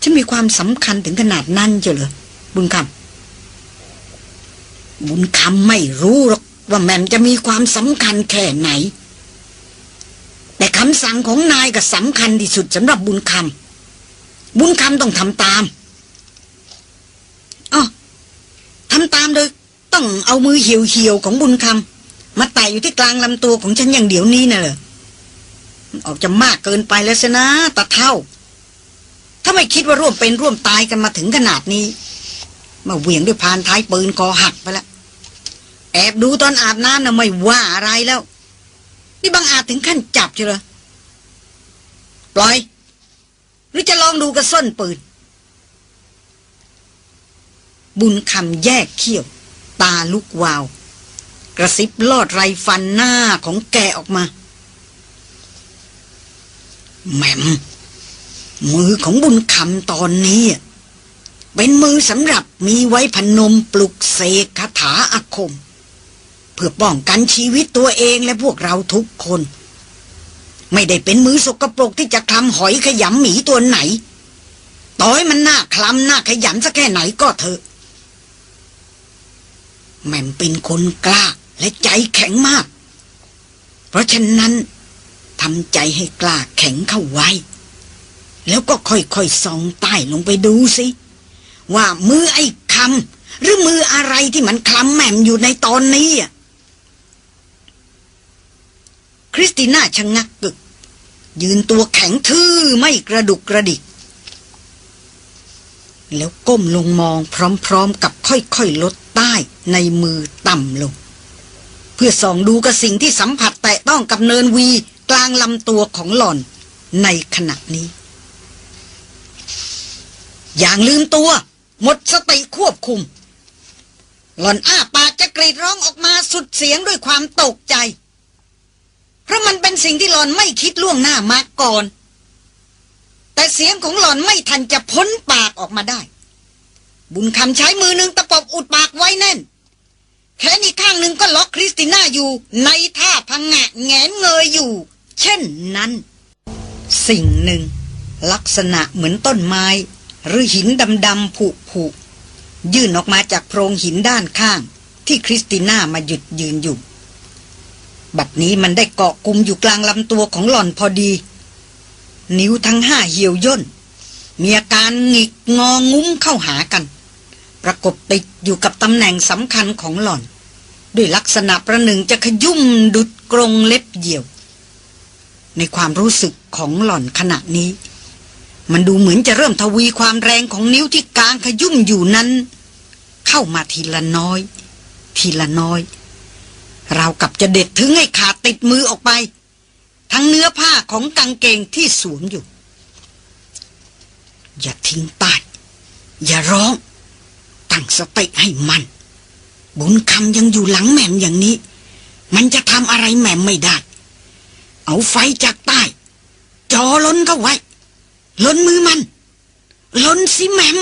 ฉันมีความสำคัญถึงขนาดนั้นเจอเหรอบุญคำบุญคำไม่รู้หรอกว่าแม่มจะมีความสำคัญแค่ไหน แต่คำสั่งของนายก็สำคัญที่สุดสำหรับบุญคำบุญคำต้องทำตามอ๋อ ทำตามโดยต้องเอามือเหี่ยวๆของบุญคำมาไต่อยู่ที่กลางลำตัวของฉันอย่างเดี๋ยวนี้น่ะเหรอออกจะมากเกินไปแล้วสินะตาเท่า ถ้าไม่คิดว่าร่วมเป็นร่วมตายกันมาถึงขนาดนี้ มาเหวี่ยงด้วยพานท้ายปืนคอหักไปแล้วแอบดูตอนอาบน้ำนะไม่ว่าอะไรแล้ว นี่บางอาจถึงขั้นจับเชียวเหรอปล่อย หรือจะลองดูกระส้นปืน บุญคำแยกเขี้ยว ตาลุกวาว กระซิบลอดไรฟันหน้าของแกออกมาแหม่มมือของบุญคำตอนนี้ เป็นมือสำหรับมีไว้พนมปลุกเสกคาถาอาคม เพื่อป้องกันชีวิตตัวเองและพวกเราทุกคน ไม่ได้เป็นมือสกปรกที่จะคลำหอยขยำหมีตัวไหน ต่อยมันหน้าคลำหน้าขยำสักแค่ไหนก็เถอะ แม่มเป็นคนกล้าและใจแข็งมาก เพราะฉะนั้นทำใจให้กล้าแข็งเข้าไว้ แล้วก็ค่อยๆส่องใต้ลงไปดูสิ ว่ามือไอ้คำหรือมืออะไรที่มันคลำแม่มอยู่ในตอนนี้อะคริสติน่าชะงักกึก ยืนตัวแข็งทื่อไม่กระดุกกระดิก แล้วก้มลงมองพร้อมๆกับค่อยๆลดใต้ในมือต่ำลง เพื่อส่องดูกับสิ่งที่สัมผัสแตะต้องกับเนินวีกลางลำตัวของหล่อนในขณะนี้ อย่างลืมตัว หมดสติควบคุม หล่อนอ้าปากจะกรีดร้องออกมาสุดเสียงด้วยความตกใจ เพราะมันเป็นสิ่งที่หล่อนไม่คิดล่วงหน้ามาก่อน แต่เสียงของหล่อนไม่ทันจะพ้นปากออกมาได้ บุญคำใช้มือหนึ่งตะปบอุดปากไว้แน่นแขนอีกข้างหนึ่งก็ล็อกคริสติน่าอยู่ในท่าพังงะแงนเงยอยู่ เช่นนั้น สิ่งหนึ่ง ลักษณะเหมือนต้นไม้ หรือหินดำๆผุผุยื่นออกมาจากโพรงหินด้านข้าง ที่คริสติน่ามาหยุดยืนอยู่ บัดนี้มันได้เกาะกลุ่มอยู่กลางลำตัวของหล่อนพอดี นิ้วทั้งห้าเหี่ยวย่น มีอาการหงิกงองุ้มเข้าหากัน ประกบติดอยู่กับตำแหน่งสำคัญของหล่อน ด้วยลักษณะประหนึ่งจะขยุ่มดุดกรงเล็บเหี่ยว ในความรู้สึกของหล่อนขณะนี้ มันดูเหมือนจะเริ่มทวีความแรงของนิ้วที่กลางขยุ่มอยู่นั้น เข้ามาทีละน้อย ทีละน้อย เรากับจะเด็ดถึงให้ขาดติดมือออกไป ทั้งเนื้อผ้าของกางเกงที่สวมอยู่ อย่าทิ้งป้ายอย่าร้อง ตั้งสติให้มัน บุญคำยังอยู่หลังแหม่มอย่างนี้ มันจะทำอะไรแหม่มไม่ได้ เอาไฟจากใต้จอล้นเข้าไว้ ล้นมือมัน ล้นสิแหม่ม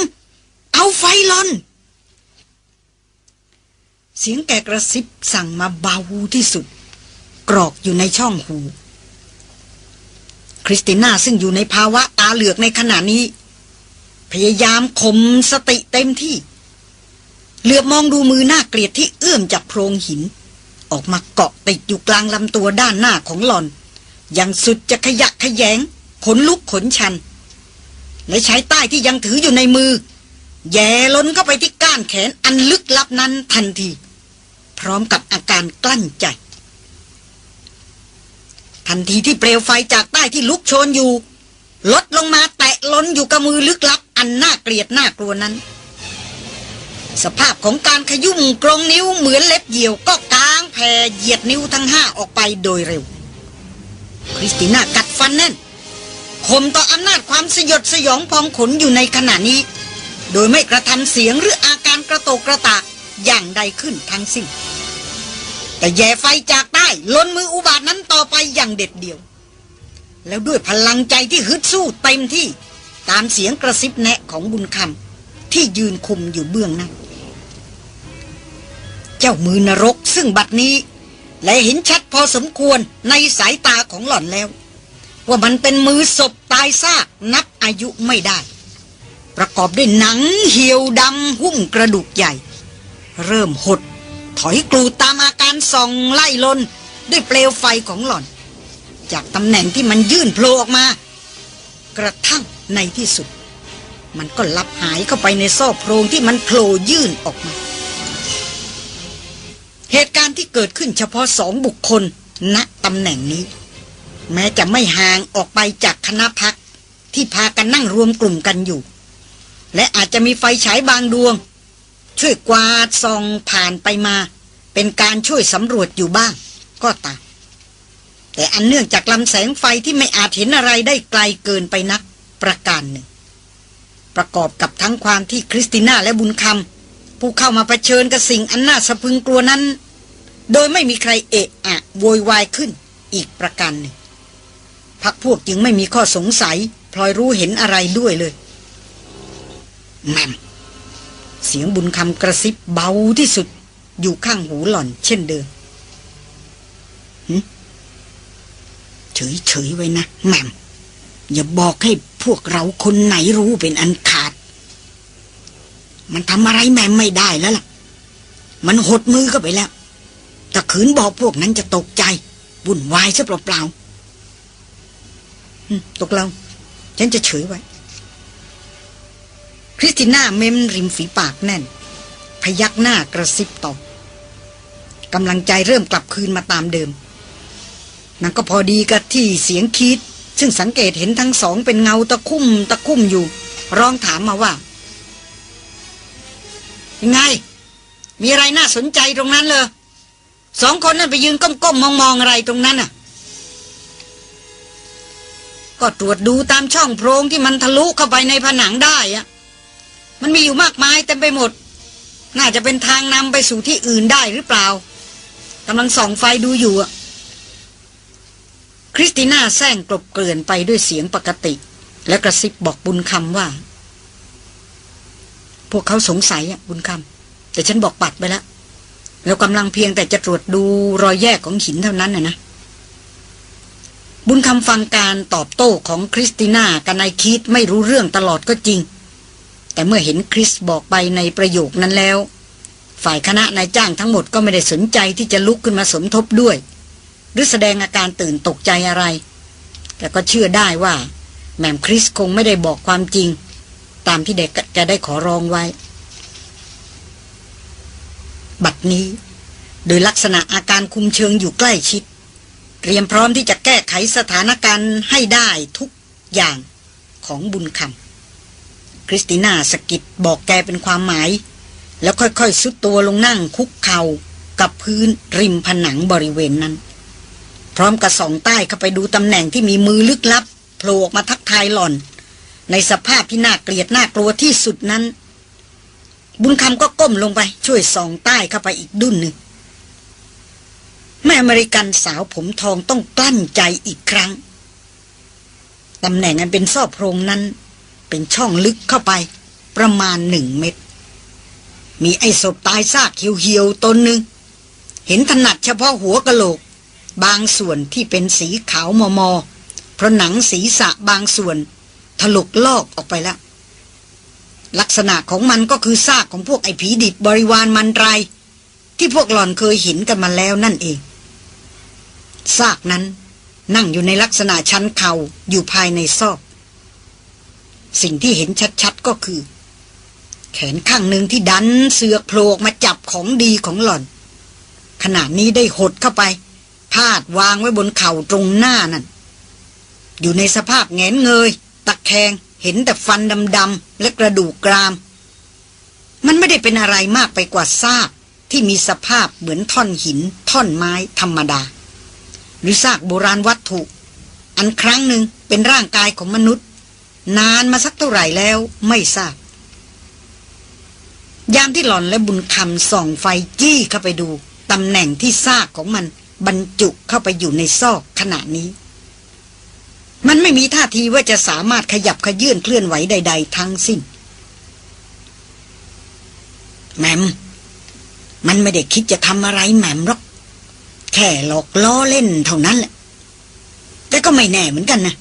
เอาไฟล้นเสียงแกกระซิบสั่งมาเบาที่สุด กรอกอยู่ในช่องหู คริสติน่าซึ่งอยู่ในภาวะตาเหลือกในขณะนี้ พยายามข่มสติเต็มที่ เหลือบมองดูมือหน้าเกลียดที่เอื้อมจากโพรงหิน ออกมาเกาะติดอยู่กลางลำตัวด้านหน้าของหลอน อย่างสุดจะขยักขยงขนลุกขนชัน และใช้ใต้ที่ยังถืออยู่ในมือ แย่ล้นเข้าไปที่ก้านแขนอันลึกลับนั้นทันที พร้อมกับอาการกลั้นใจ ทันทีที่เปลวไฟจากใต้ที่ลุกโชนอยู่ ลดลงมาแตะล้นอยู่กับมือลึกลับ อันน่าเกลียดน่ากลัวนั้น สภาพของการขยุ่มกรงนิ้วเหมือนเล็บเหยี่ยวก็กางแผ่เหยียดนิ้วทั้งห้าออกไปโดยเร็ว คริสติน่ากัดฟันแน่นข่มต่ออำนาจความสยดสยองพองขนอยู่ในขณะนี้ โดยไม่กระทำเสียงหรืออาการกระโตกกระตากอย่างใดขึ้นทั้งสิ้น แต่แย่ไฟจากใต้ล้นมืออุบาทนั้นต่อไปอย่างเด็ดเดี่ยว แล้วด้วยพลังใจที่ฮึดสู้เต็มที่ตามเสียงกระซิบแนะของบุญคำที่ยืนคุมอยู่เบื้องหน้าเจ้ามือนรกซึ่งบัดนี้ และเห็นชัดพอสมควรในสายตาของหล่อนแล้ว ว่ามันเป็นมือศพตายซากนับอายุไม่ได้ ประกอบด้วยหนังเหี่ยวดำหุ้มกระดูกใหญ่ เริ่มหด ถอยกลูตามอาการส่องไล่ลน ด้วยเปลวไฟของหล่อน จากตำแหน่งที่มันยื่นโผล่ออกมา กระทั่งในที่สุด มันก็ลับหายเข้าไปในซอกโพรงที่มันโผล่ยื่นออกมา เหตุการณ์ที่เกิดขึ้นเฉพาะสองบุคคลณตำแหน่งนี้ แม้จะไม่ห่างออกไปจากคณะพักที่พากันนั่งรวมกลุ่มกันอยู่ และอาจจะมีไฟฉายบางดวง ช่วยกวาดส่องผ่านไปมา เป็นการช่วยสำรวจอยู่บ้าง ก็ตาม แต่อันเนื่องจากลำแสงไฟที่ไม่อาจเห็นอะไรได้ไกลเกินไปนัก ประการหนึ่ง ประกอบกับทั้งความที่คริสติน่าและบุญคำผู้เข้ามาเผชิญกับสิ่งอันน่าสะพึงกลัวนั้น โดยไม่มีใครเอะอะโวยวายขึ้นอีกประการหนึ่งพักพวกจึงไม่มีข้อสงสัย พลอยรู้เห็นอะไรด้วยเลยแมม เสียงบุญคำกระซิบเบาที่สุด อยู่ข้างหูหล่อนเช่นเดิมเฉยๆไว้นะแมมอย่าบอกให้พวกเราคนไหนรู้เป็นอันขาด มันทำอะไรแหม่มไม่ได้แล้วล่ะ มันหดมือกลับไปแล้วแต่ขืนบอกพวกนั้นจะตกใจวุ่นวายซะเปล่าๆตกลงฉันจะเฉยไว้ คริสติน่าเม้มริมฝีปากแน่น พยักหน้ากระซิบตอบกำลังใจเริ่มกลับคืนมาตามเดิมนั่นก็พอดีกับที่เสียงคิด ซึ่งสังเกตเห็นทั้งสองเป็นเงาตะคุ่มตะคุ่มอยู่ ร้องถามมาว่ายังไง มีอะไรน่าสนใจตรงนั้นเลยสองคนนั่นไปยืนก้มๆมองๆอะไรตรงนั้นน่ะ ก็ตรวจดูตามช่องโพรงที่มันทะลุเข้าไปในผนังได้อะ มันมีอยู่มากมายเต็มไปหมด น่าจะเป็นทางนำไปสู่ที่อื่นได้หรือเปล่ากำลังส่องไฟดูอยู่อะคริสติน่าแซงกลบเกลื่อนไปด้วยเสียงปกติ และกระซิบบอกบุญคำว่า พวกเขาสงสัยอะบุญคำแต่ฉันบอกปัดไปแล้วเรากำลังเพียงแต่จะตรวจดูรอยแยกของหินเท่านั้นนะนะบุญคำฟังการตอบโต้ของคริสติน่ากับนายคิดไม่รู้เรื่องตลอดก็จริง แต่เมื่อเห็นคริสบอกไปในประโยคนั้นแล้ว ฝ่ายคณะนายจ้างทั้งหมดก็ไม่ได้สนใจที่จะลุกขึ้นมาสมทบด้วย หรือแสดงอาการตื่นตกใจอะไร แต่ก็เชื่อได้ว่าแม่มคริสคงไม่ได้บอกความจริง ตามที่เด็กจะได้ขอร้องไว้ บัดนี้ โดยลักษณะอาการคุมเชิงอยู่ใกล้ชิด เตรียมพร้อมที่จะแก้ไขสถานการณ์ให้ได้ทุกอย่างของบุญคำ คริสติน่าสกิดบอกแกเป็นความหมาย แล้วค่อยๆสุดตัวลงนั่งคุกเข่ากับพื้นริมผนังบริเวณนั้น พร้อมกับส่องใต้เข้าไปดูตำแหน่งที่มีมือลึกลับโผล่ออกมาทักทายหล่อน ในสภาพที่น่าเกลียดน่ากลัวที่สุดนั้น บุญคำก็ก้มลงไปช่วยส่องใต้เข้าไปอีกดุนหนึ่งแม่อเมริกันสาวผมทองต้องกลั้นใจอีกครั้งตำแหน่งอันเป็นซอกโพรงนั้น เป็นช่องลึกเข้าไปประมาณหนึ่งเมตร มีไอ้ศพตายซากเหี่ยวๆตนหนึ่ง เห็นถนัดเฉพาะหัวกะโหลก บางส่วนที่เป็นสีขาวมอมอเพราะหนังศีรษะบางส่วน ถลกลอกออกไปแล้ว ลักษณะของมันก็คือซากของพวกไอ้ผีดิบบริวารมันไร ที่พวกหล่อนเคยเห็นกันมาแล้วนั่นเองซากนั้นนั่งอยู่ในลักษณะชั้นเข่าอยู่ภายในซอก สิ่งที่เห็นชัดๆก็คือ แขนข้างหนึ่งที่ดันเสือกโผล่มาจับของดีของหล่อน ขณะนี้ได้หดเข้าไป พาดวางไว้บนเข่าตรงหน้านั่น อยู่ในสภาพแงนเงย ตะแคงเห็นแต่ฟันดำๆและกระดูกกราม มันไม่ได้เป็นอะไรมากไปกว่าซากที่มีสภาพเหมือนท่อนหิน ท่อนไม้ธรรมดา หรือซากโบราณวัตถุ อันครั้งหนึ่งเป็นร่างกายของมนุษย์ นานมาสักเท่าไหร่แล้วไม่ทราบ ยามที่หล่อนและบุญคำส่องไฟจี้เข้าไปดูตำแหน่งที่ซากของมันบรรจุเข้าไปอยู่ในซอกขณะนี้ มันไม่มีท่าทีว่าจะสามารถขยับขยื่นเคลื่อนไหวใด ๆ ทั้งสิ้น แมม มันไม่ได้คิดจะทำอะไรแหมมหรอก แค่หลอกล้อเล่นเท่านั้นแหละ แต่ก็ไม่แน่เหมือนกันนะ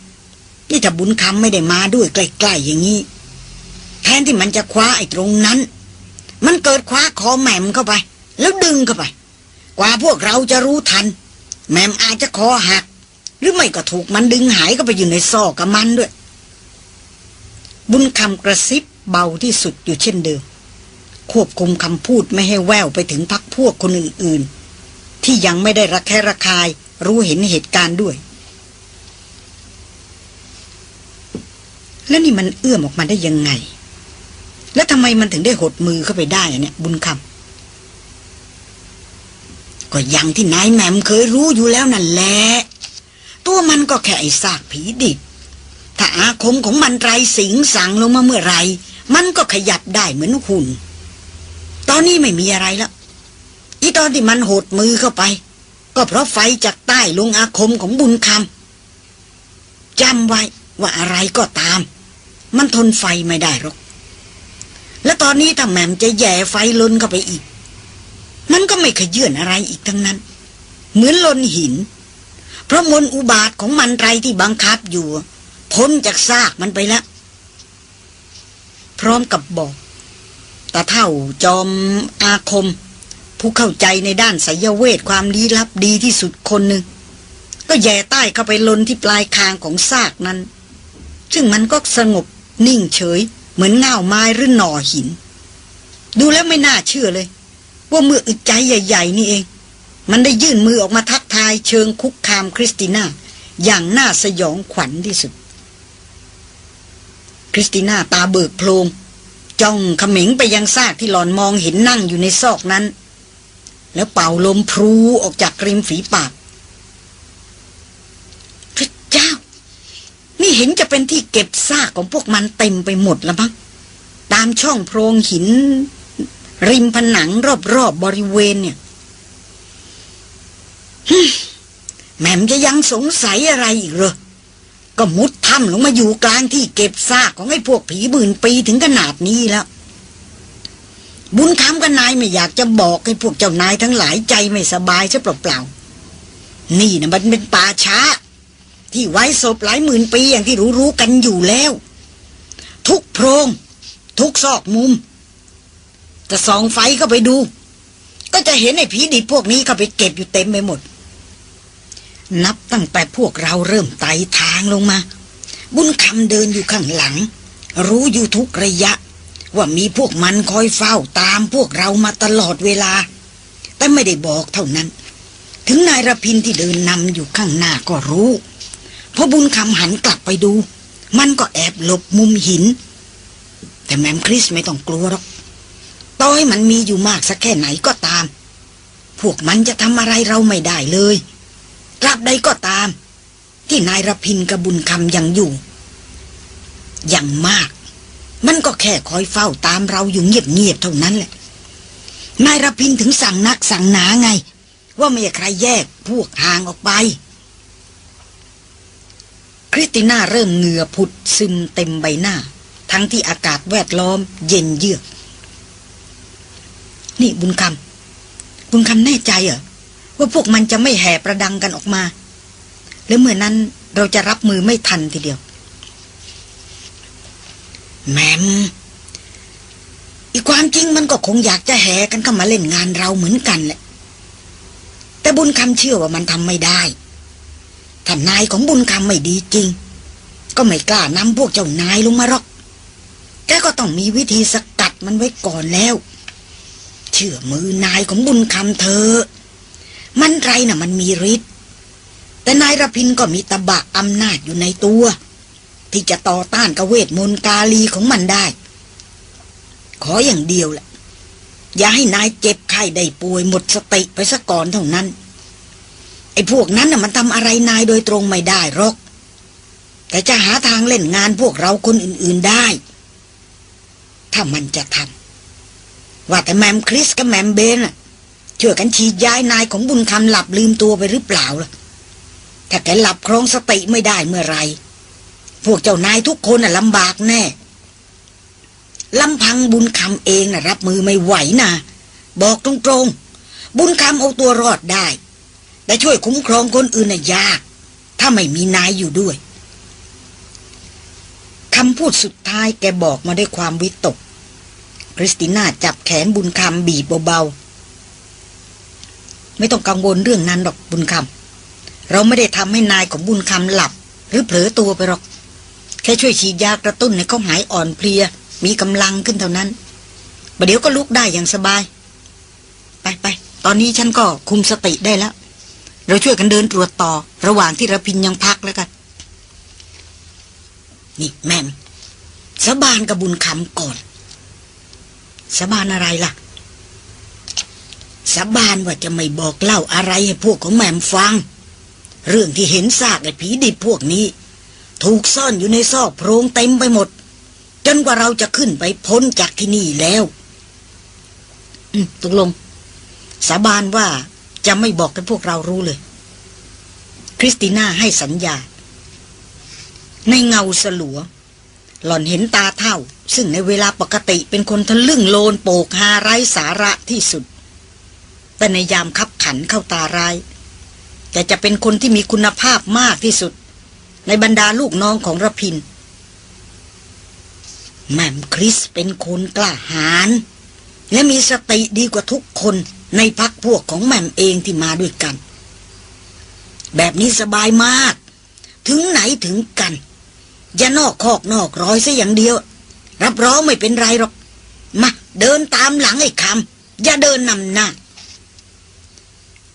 นี่ถ้าบุญคำไม่ได้มาด้วยใกล้ๆอย่างนี้ แทนที่มันจะคว้าไอ้ตรงนั้น มันเกิดคว้าคอแหม่มเข้าไป แล้วดึงเข้าไป กว่าพวกเราจะรู้ทัน แหม่มอาจจะคอหัก หรือไม่ก็ถูกมันดึงหายก็ไปอยู่ในซอกกับมันด้วย บุญคำกระซิบเบาที่สุดอยู่เช่นเดิม ควบคุมคำพูดไม่ให้แววไปถึงพักพวกคนอื่น ๆ ที่ยังไม่ได้ระแคะระคายรู้เห็นเหตุการณ์ด้วย แล้วนี่มันเอื้อมออกมาได้ยังไง แล้วทำไมมันถึงได้หดมือเข้าไปได้เนี่ย บุญคำก็ยังที่นายแหม่มเคยรู้อยู่แล้วนั่นแหละตัวมันก็แค่ไอ้ซากผีดิบถ้าอาคมของมันไรสิงสั่งลงมาเมื่อไร มันก็ขยับได้เหมือนหุ่น ตอนนี้ไม่มีอะไรแล้วอีตอนที่มันหดมือเข้าไป ก็เพราะไฟจากใต้ลงอาคมของบุญคำจำไว้ว่าอะไรก็ตาม มันทนไฟไม่ได้หรอก และตอนนี้ถ้าแหม่มจะแย่ไฟลนเข้าไปอีก มันก็ไม่ขยื่นอะไรอีกทั้งนั้น เหมือนลนหิน เพราะมนอุบาทของมันไรที่บังคับอยู่ พ้นจากซากมันไปแล้ว พร้อมกับบอกตาเท่าจอมอาคม ผู้เข้าใจในด้านไสยเวทความลี้ลับดีที่สุดคนหนึ่งก็แย่ใต้เข้าไปลนที่ปลายคางของซากนั้น ซึ่งมันก็สงบ นิ่งเฉย เหมือนเง่าไม้หรือหน่อหิน ดูแล้วไม่น่าเชื่อเลย ว่าเมื่ออึดใจใหญ่ ๆ นี่เอง มันได้ยื่นมือออกมาทักทายเชิงคุกคามคริสติน่าอย่างน่าสยองขวัญที่สุด คริสติน่าตาเบิกโพลงจ้องเขม็งไปยังซากที่หล่อนมองเห็นนั่งอยู่ในซอกนั้น แล้วเป่าลมพรูออกจากริมฝีปากพระเจ้า นี่เห็นจะเป็นที่เก็บซากของพวกมันเต็มไปหมดแล้วมั้งตามช่องโพรงหิน ริมผนังรอบๆบบริเวณเนี่ยแม่มจะยังสงสัยอะไรอีกเหรอ ก็มุดถ้ำลงมาอยู่กลางที่เก็บซากของไอ้พวกผีหมื่นปีถึงขนาดนี้แล้ว บุญคำกับนายไม่อยากจะบอกให้พวกเจ้านายทั้งหลายใจไม่สบายใช่เปล่าๆนี่นะมันเป็นป่าช้า ที่ไว้ศพหลายหมื่นปีอย่างที่รู้ๆกันอยู่แล้ว ทุกโพรง ทุกซอกมุม จะส่องไฟเข้าไปดู ก็จะเห็นไอ้ผีดิบพวกนี้เข้าไปเก็บอยู่เต็มไปหมด นับตั้งแต่พวกเราเริ่มไต่ทางลงมา บุญคำเดินอยู่ข้างหลัง รู้อยู่ทุกระยะ ว่ามีพวกมันคอยเฝ้าตามพวกเรามาตลอดเวลา แต่ไม่ได้บอกเท่านั้น ถึงนายรพินที่เดินนำอยู่ข้างหน้าก็รู้ พอบุญคำหันกลับไปดู มันก็แอบหลบมุมหิน แต่แมมคริสไม่ต้องกลัวหรอกต่อให้มันมีอยู่มากสักแค่ไหนก็ตาม พวกมันจะทำอะไรเราไม่ได้เลยตราบใดก็ตาม ที่นายรพินกระบุญคำยังอยู่ อย่างมาก มันก็แค่คอยเฝ้าตามเราอยู่เงียบๆเท่านั้นแหละ นายรพินถึงสั่งนักสั่งหนาไง ว่าไม่ใครแยกพวกห่างออกไป ริสติน่าเริ่มเหงื่อผุดซึมเต็มใบหน้า ทั้งที่อากาศแวดล้อมเย็นเยือก นี่บุญคำบุญคำแน่ใจเหรอว่าพวกมันจะไม่แห่ประดังกันออกมา แล้วเมื่อนั้นเราจะรับมือไม่ทันทีเดียว แมมอีกความจริงมันก็คงอยากจะแห่กันเข้ามาเล่นงานเราเหมือนกันแหละ แต่บุญคำเชื่อว่ามันทำไม่ได้ ถ้านายของบุญคำไม่ดีจริง ก็ไม่กล้านำพวกเจ้านายลงมาหรอก แกก็ต้องมีวิธีสกัดมันไว้ก่อนแล้ว เชื่อมือนายของบุญคำเธอ มันไรนะ่ะมันมีฤทธิ์ แต่นายรพินก็มีตะบะอำนาจอยู่ในตัว ที่จะต่อต้านกเวทมนกาลีของมันได้ ขออย่างเดียวแหละ อย่าให้นายเจ็บไข้ได้ป่วยหมดสติไปซะก่อนเท่านั้น ไอ้พวกนั้นน่ะมันทำอะไรนายโดยตรงไม่ได้หรอก แต่จะหาทางเล่นงานพวกเราคนอื่นๆได้ ถ้ามันจะทำว่าแต่แมมคริสกับแมมเบนอะช่วยกันฉีดย้ายนายของบุญคำหลับลืมตัวไปหรือเปล่าล่ะถ้าแกหลับครองสติไม่ได้เมื่อไร พวกเจ้านายทุกคนน่ะลำบากแน่ลำพังบุญคำเองน่ะรับมือไม่ไหวนะบอกตรงๆ บุญคำเอาตัวรอดได้ แต่ช่วยคุ้มครองคนอื่นน่ะยาก ถ้าไม่มีนายอยู่ด้วยคำพูดสุดท้ายแกบอกมาด้วยความวิตก คริสติน่าจับแขนบุญคำบีบเบาๆ ไม่ต้องกังวลเรื่องนั้นหรอกบุญคำ เราไม่ได้ทำให้นายของบุญคำหลับ หรือเผลอตัวไปหรอก แค่ช่วยฉีดยากระตุ้นให้เขาหายอ่อนเพลีย มีกำลังขึ้นเท่านั้นประเดี๋ยวก็ลุกได้อย่างสบาย ไปไป ตอนนี้ฉันก็คุมสติได้แล้ว เราช่วยกันเดินตรวจต่อ ระหว่างที่ระพินยังพักแล้วกัน นี่แม่มสบานกับบุญคำก่อน สบานอะไรล่ะสาบานว่าจะไม่บอกเล่าอะไรให้พวกของแม่มฟัง เรื่องที่เห็นซากไอ้ผีดิบพวกนี้ ถูกซ่อนอยู่ในซอกโพรงเต็มไปหมด จนกว่าเราจะขึ้นไปพ้นจากที่นี่แล้วตกลง สาบานว่า จะไม่บอกให้พวกเรารู้เลย คริสติน่าให้สัญญา ในเงาสลัว หล่อนเห็นตาเท่า ซึ่งในเวลาปกติเป็นคนทะลึ่งโลนโปกฮาไร้สาระที่สุด แต่ในยามคับขันเข้าตาร้ายแต่จะเป็นคนที่มีคุณภาพมากที่สุด ในบรรดาลูกน้องของระพินแม่มคริสเป็นคนกล้าหาญและมีสติดีกว่าทุกคน ในพักพวกของแม่มเองที่มาด้วยกัน แบบนี้สบายมาก ถึงไหนถึงกันอย่านอกคอกนอกร้อยซะอย่างเดียว รับรองไม่เป็นไรหรอก มาเดินตามหลังไอ้คำอย่าเดินนำหน้า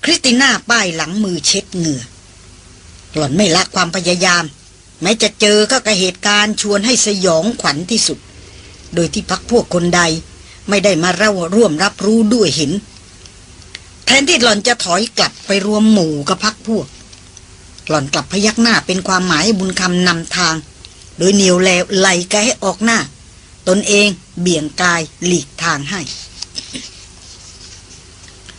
คริสติน่าป้ายหลังมือเช็ดเหงื่อ หล่อนไม่ละความพยายาม แม้จะเจอก็กระเหตุการณ์ชวนให้สยองขวัญที่สุด โดยที่พักพวกคนใดไม่ได้มาเร่าร่วมรับรู้ด้วยเห็น แทนที่หล่อนจะถอยกลับไปรวมหมู่กับพักพวก หล่อนกลับพยักหน้าเป็นความหมายให้บุญคำนำทาง โดยเหนียวแลไหลแกให้ออกหน้า ตนเองเบี่ยงกายหลีกทางให้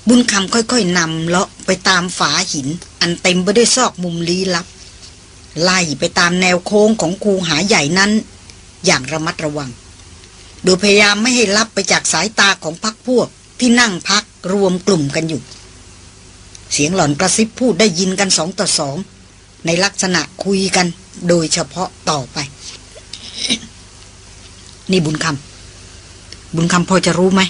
บุญคำค่อยๆนำเลาะไปตามฝาหิน อันเต็มไปด้วยซอกมุมลี้ลับ ไล่ไปตามแนวโค้งของคูหาใหญ่นั้น อย่างระมัดระวัง โดยพยายามไม่ให้ลับไปจากสายตาของพักพวกที่นั่งพัก รวมกลุ่มกันอยู่ เสียงหล่อนกระซิบพูดได้ยินกันสองต่อสองในลักษณะคุยกันโดยเฉพาะต่อไป นี่บุญคำบุญคำพอจะรู้ไหม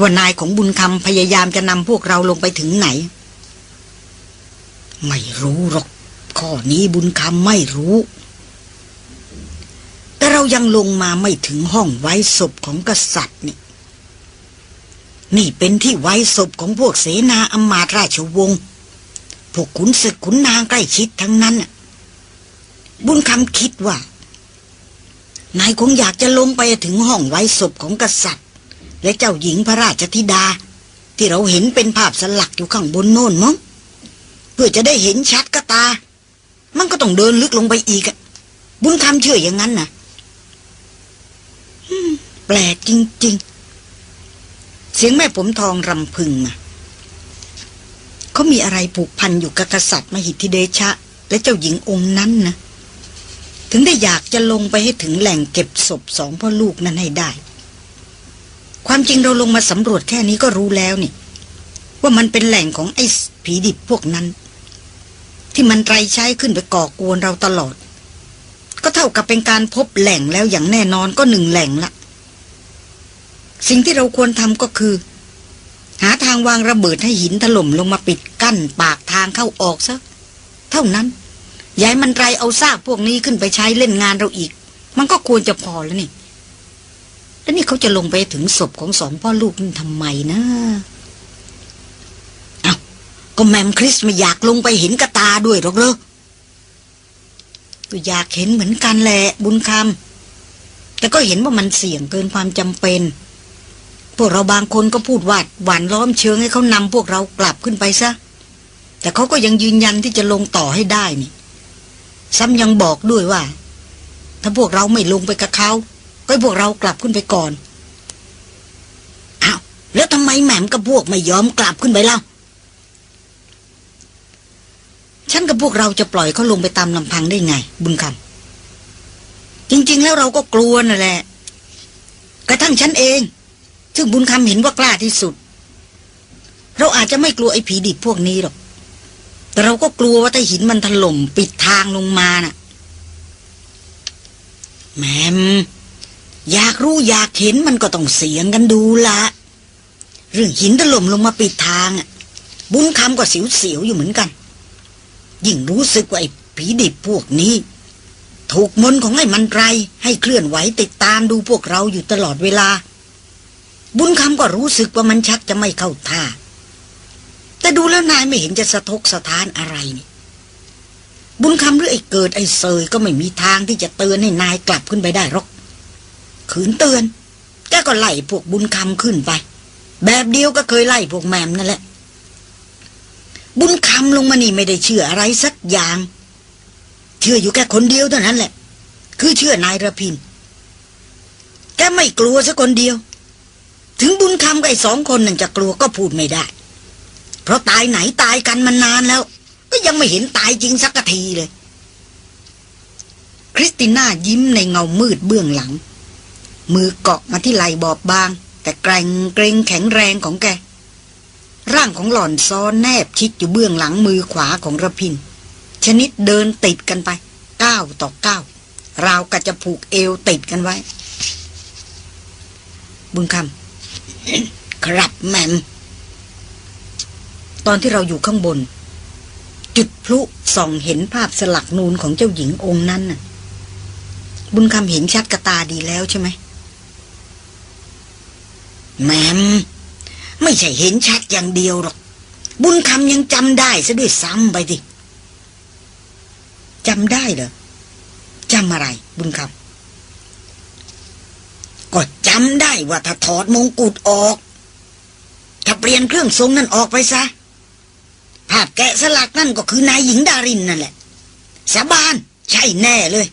ว่านายของบุญคำพยายามจะนำพวกเราลงไปถึงไหน ไม่รู้หรอกข้อนี้บุญคำไม่รู้ แต่เรายังลงมาไม่ถึงห้องไว้ศพของกษัตริย์นี่ นี่เป็นที่ไว้ศพของพวกเสนาอำมาตย์ราชวงศ์พวกขุนศึกขุนนางใกล้ชิดทั้งนั้น บุญคำคิดว่า นายคงอยากจะลงไปถึงห้องไว้ศพของกษัตริย์ และเจ้าหญิงพระราชธิดา ที่เราเห็นเป็นภาพสลักอยู่ข้างบนโน่นมั้งเพื่อจะได้เห็นชัดกระตา มันก็ต้องเดินลึกลงไปอีกบุญคำเชื่ออย่างนั้นนะแปลกจริง ๆ เสียงแม่ผมทองรำพึงมาเขามีอะไรผูกพันอยู่กับกษัตริย์มหิทธิเดชะ และเจ้าหญิงองค์นั้นนะ ถึงได้อยากจะลงไปให้ถึงแหล่งเก็บศพสองพ่อลูกนั้นให้ได้ ความจริงเราลงมาสำรวจแค่นี้ก็รู้แล้วนี่ ว่ามันเป็นแหล่งของไอ้ผีดิบพวกนั้น ที่มันไตรใช้ขึ้นไปก่อกวนเราตลอด ก็เท่ากับเป็นการพบแหล่งแล้วอย่างแน่นอนก็หนึ่งแหล่งละ สิ่งที่เราควรทำก็คือ หาทางวางระเบิดให้หินถล่มลงมาปิดกั้นปากทางเข้าออกซะ เท่านั้นย้ายมันไรเอาซากพวกนี้ขึ้นไปใช้เล่นงานเราอีก มันก็ควรจะพอแล้วนี่แล้วนี่เขาจะลงไปถึงศพของสองพ่อลูกนี่ทำไมนะเอาก็แมมคริสไม่อยากลงไปเห็นกระตาด้วยหรอกเหรอก็อยากเห็นเหมือนกันแหละบุญคำแต่ก็เห็นว่ามันเสี่ยงเกินความจำเป็น พวกเราบางคนก็พูดวาดหวานล้อมเชิงให้เขานำพวกเรากลับขึ้นไปซะ แต่เขาก็ยังยืนยันที่จะลงต่อให้ได้นี่ ซ้ำยังบอกด้วยว่า ถ้าพวกเราไม่ลงไปกับเขาก็ให้พวกเรากลับขึ้นไปก่อนอ้าวแล้วทำไมแหม่มกับพวกไม่ยอมกลับขึ้นไปเล่าฉันกับพวกเราจะปล่อยเขาลงไปตามลำพังได้ไง บุญคำจริง ๆ แล้วเราก็กลัวนั่นแหละ กระทั่งฉันเอง ซึ่งบุญคำเห็นว่ากล้าที่สุด เราอาจจะไม่กลัวไอ้ผีดิบพวกนี้หรอก แต่เราก็กลัวว่าถ้าหินมันถล่มปิดทางลงมาน่ะแมมอยากรู้อยากเห็นมันก็ต้องเสียงกันดูละเรื่องหินถล่มลงมาปิดทางอะ บุญคำก็เสียวๆอยู่เหมือนกัน ยิ่งรู้สึกว่าไอ้ผีดิบพวกนี้ ถูกมนต์ของไอ้มันไรให้เคลื่อนไหวติดตามดูพวกเราอยู่ตลอดเวลา บุญคำก็รู้สึกว่ามันชักจะไม่เข้าท่า แต่ดูแล้วนายไม่เห็นจะสะทกสะท้านอะไรนี่ บุญคำหรือไอ้เกิดไอ้เซยก็ไม่มีทางที่จะเตือนให้นายกลับขึ้นไปได้หรอก ขืนเตือนแกก็ไล่พวกบุญคำขึ้นไป แบบเดียวก็เคยไล่พวกแมมนั่นแหละ บุญคำลงมานี่ไม่ได้เชื่ออะไรสักอย่าง เชื่ออยู่แค่คนเดียวเท่านั้นแหละ คือเชื่อนายระพินแกไม่กลัวสักคนเดียว ถึงบุญคำกับไอ้สองคนนั่นจะกลัวก็พูดไม่ได้ เพราะตายไหนตายกันมานานแล้ว ก็ยังไม่เห็นตายจริงสักทีเลย คริสติน่ายิ้มในเงามืดเบื้องหลัง มือเกาะมาที่ไหล่บอบบาง แต่แกร่งเกรงแข็งแรงของแก ร่างของหล่อนซ้อนแนบชิดอยู่เบื้องหลังมือขวาของระพิน ชนิดเดินติดกันไปก้าวต่อก้าวราวกับจะผูกเอวติดกันไว้ บุญคำ ครับแมม ตอนที่เราอยู่ข้างบน จุดพลุส่องเห็นภาพสลักนูนของเจ้าหญิงองค์นั้นน่ะ บุญคำเห็นชัดกระตาดีแล้วใช่ไหมแมม ไม่ใช่เห็นชัดอย่างเดียวหรอก บุญคำยังจำได้ซะด้วยซ้ำไปดิจำได้เหรอจำอะไร บุญคำ ก็จำได้ว่าถ้าถอดมงกุฎออก ถ้าเปลี่ยนเครื่องทรงนั่นออกไปซะ ภาพแกะสลักนั่นก็คือนายหญิงดารินนั่นแหละ สาบาน ใช่แน่เลย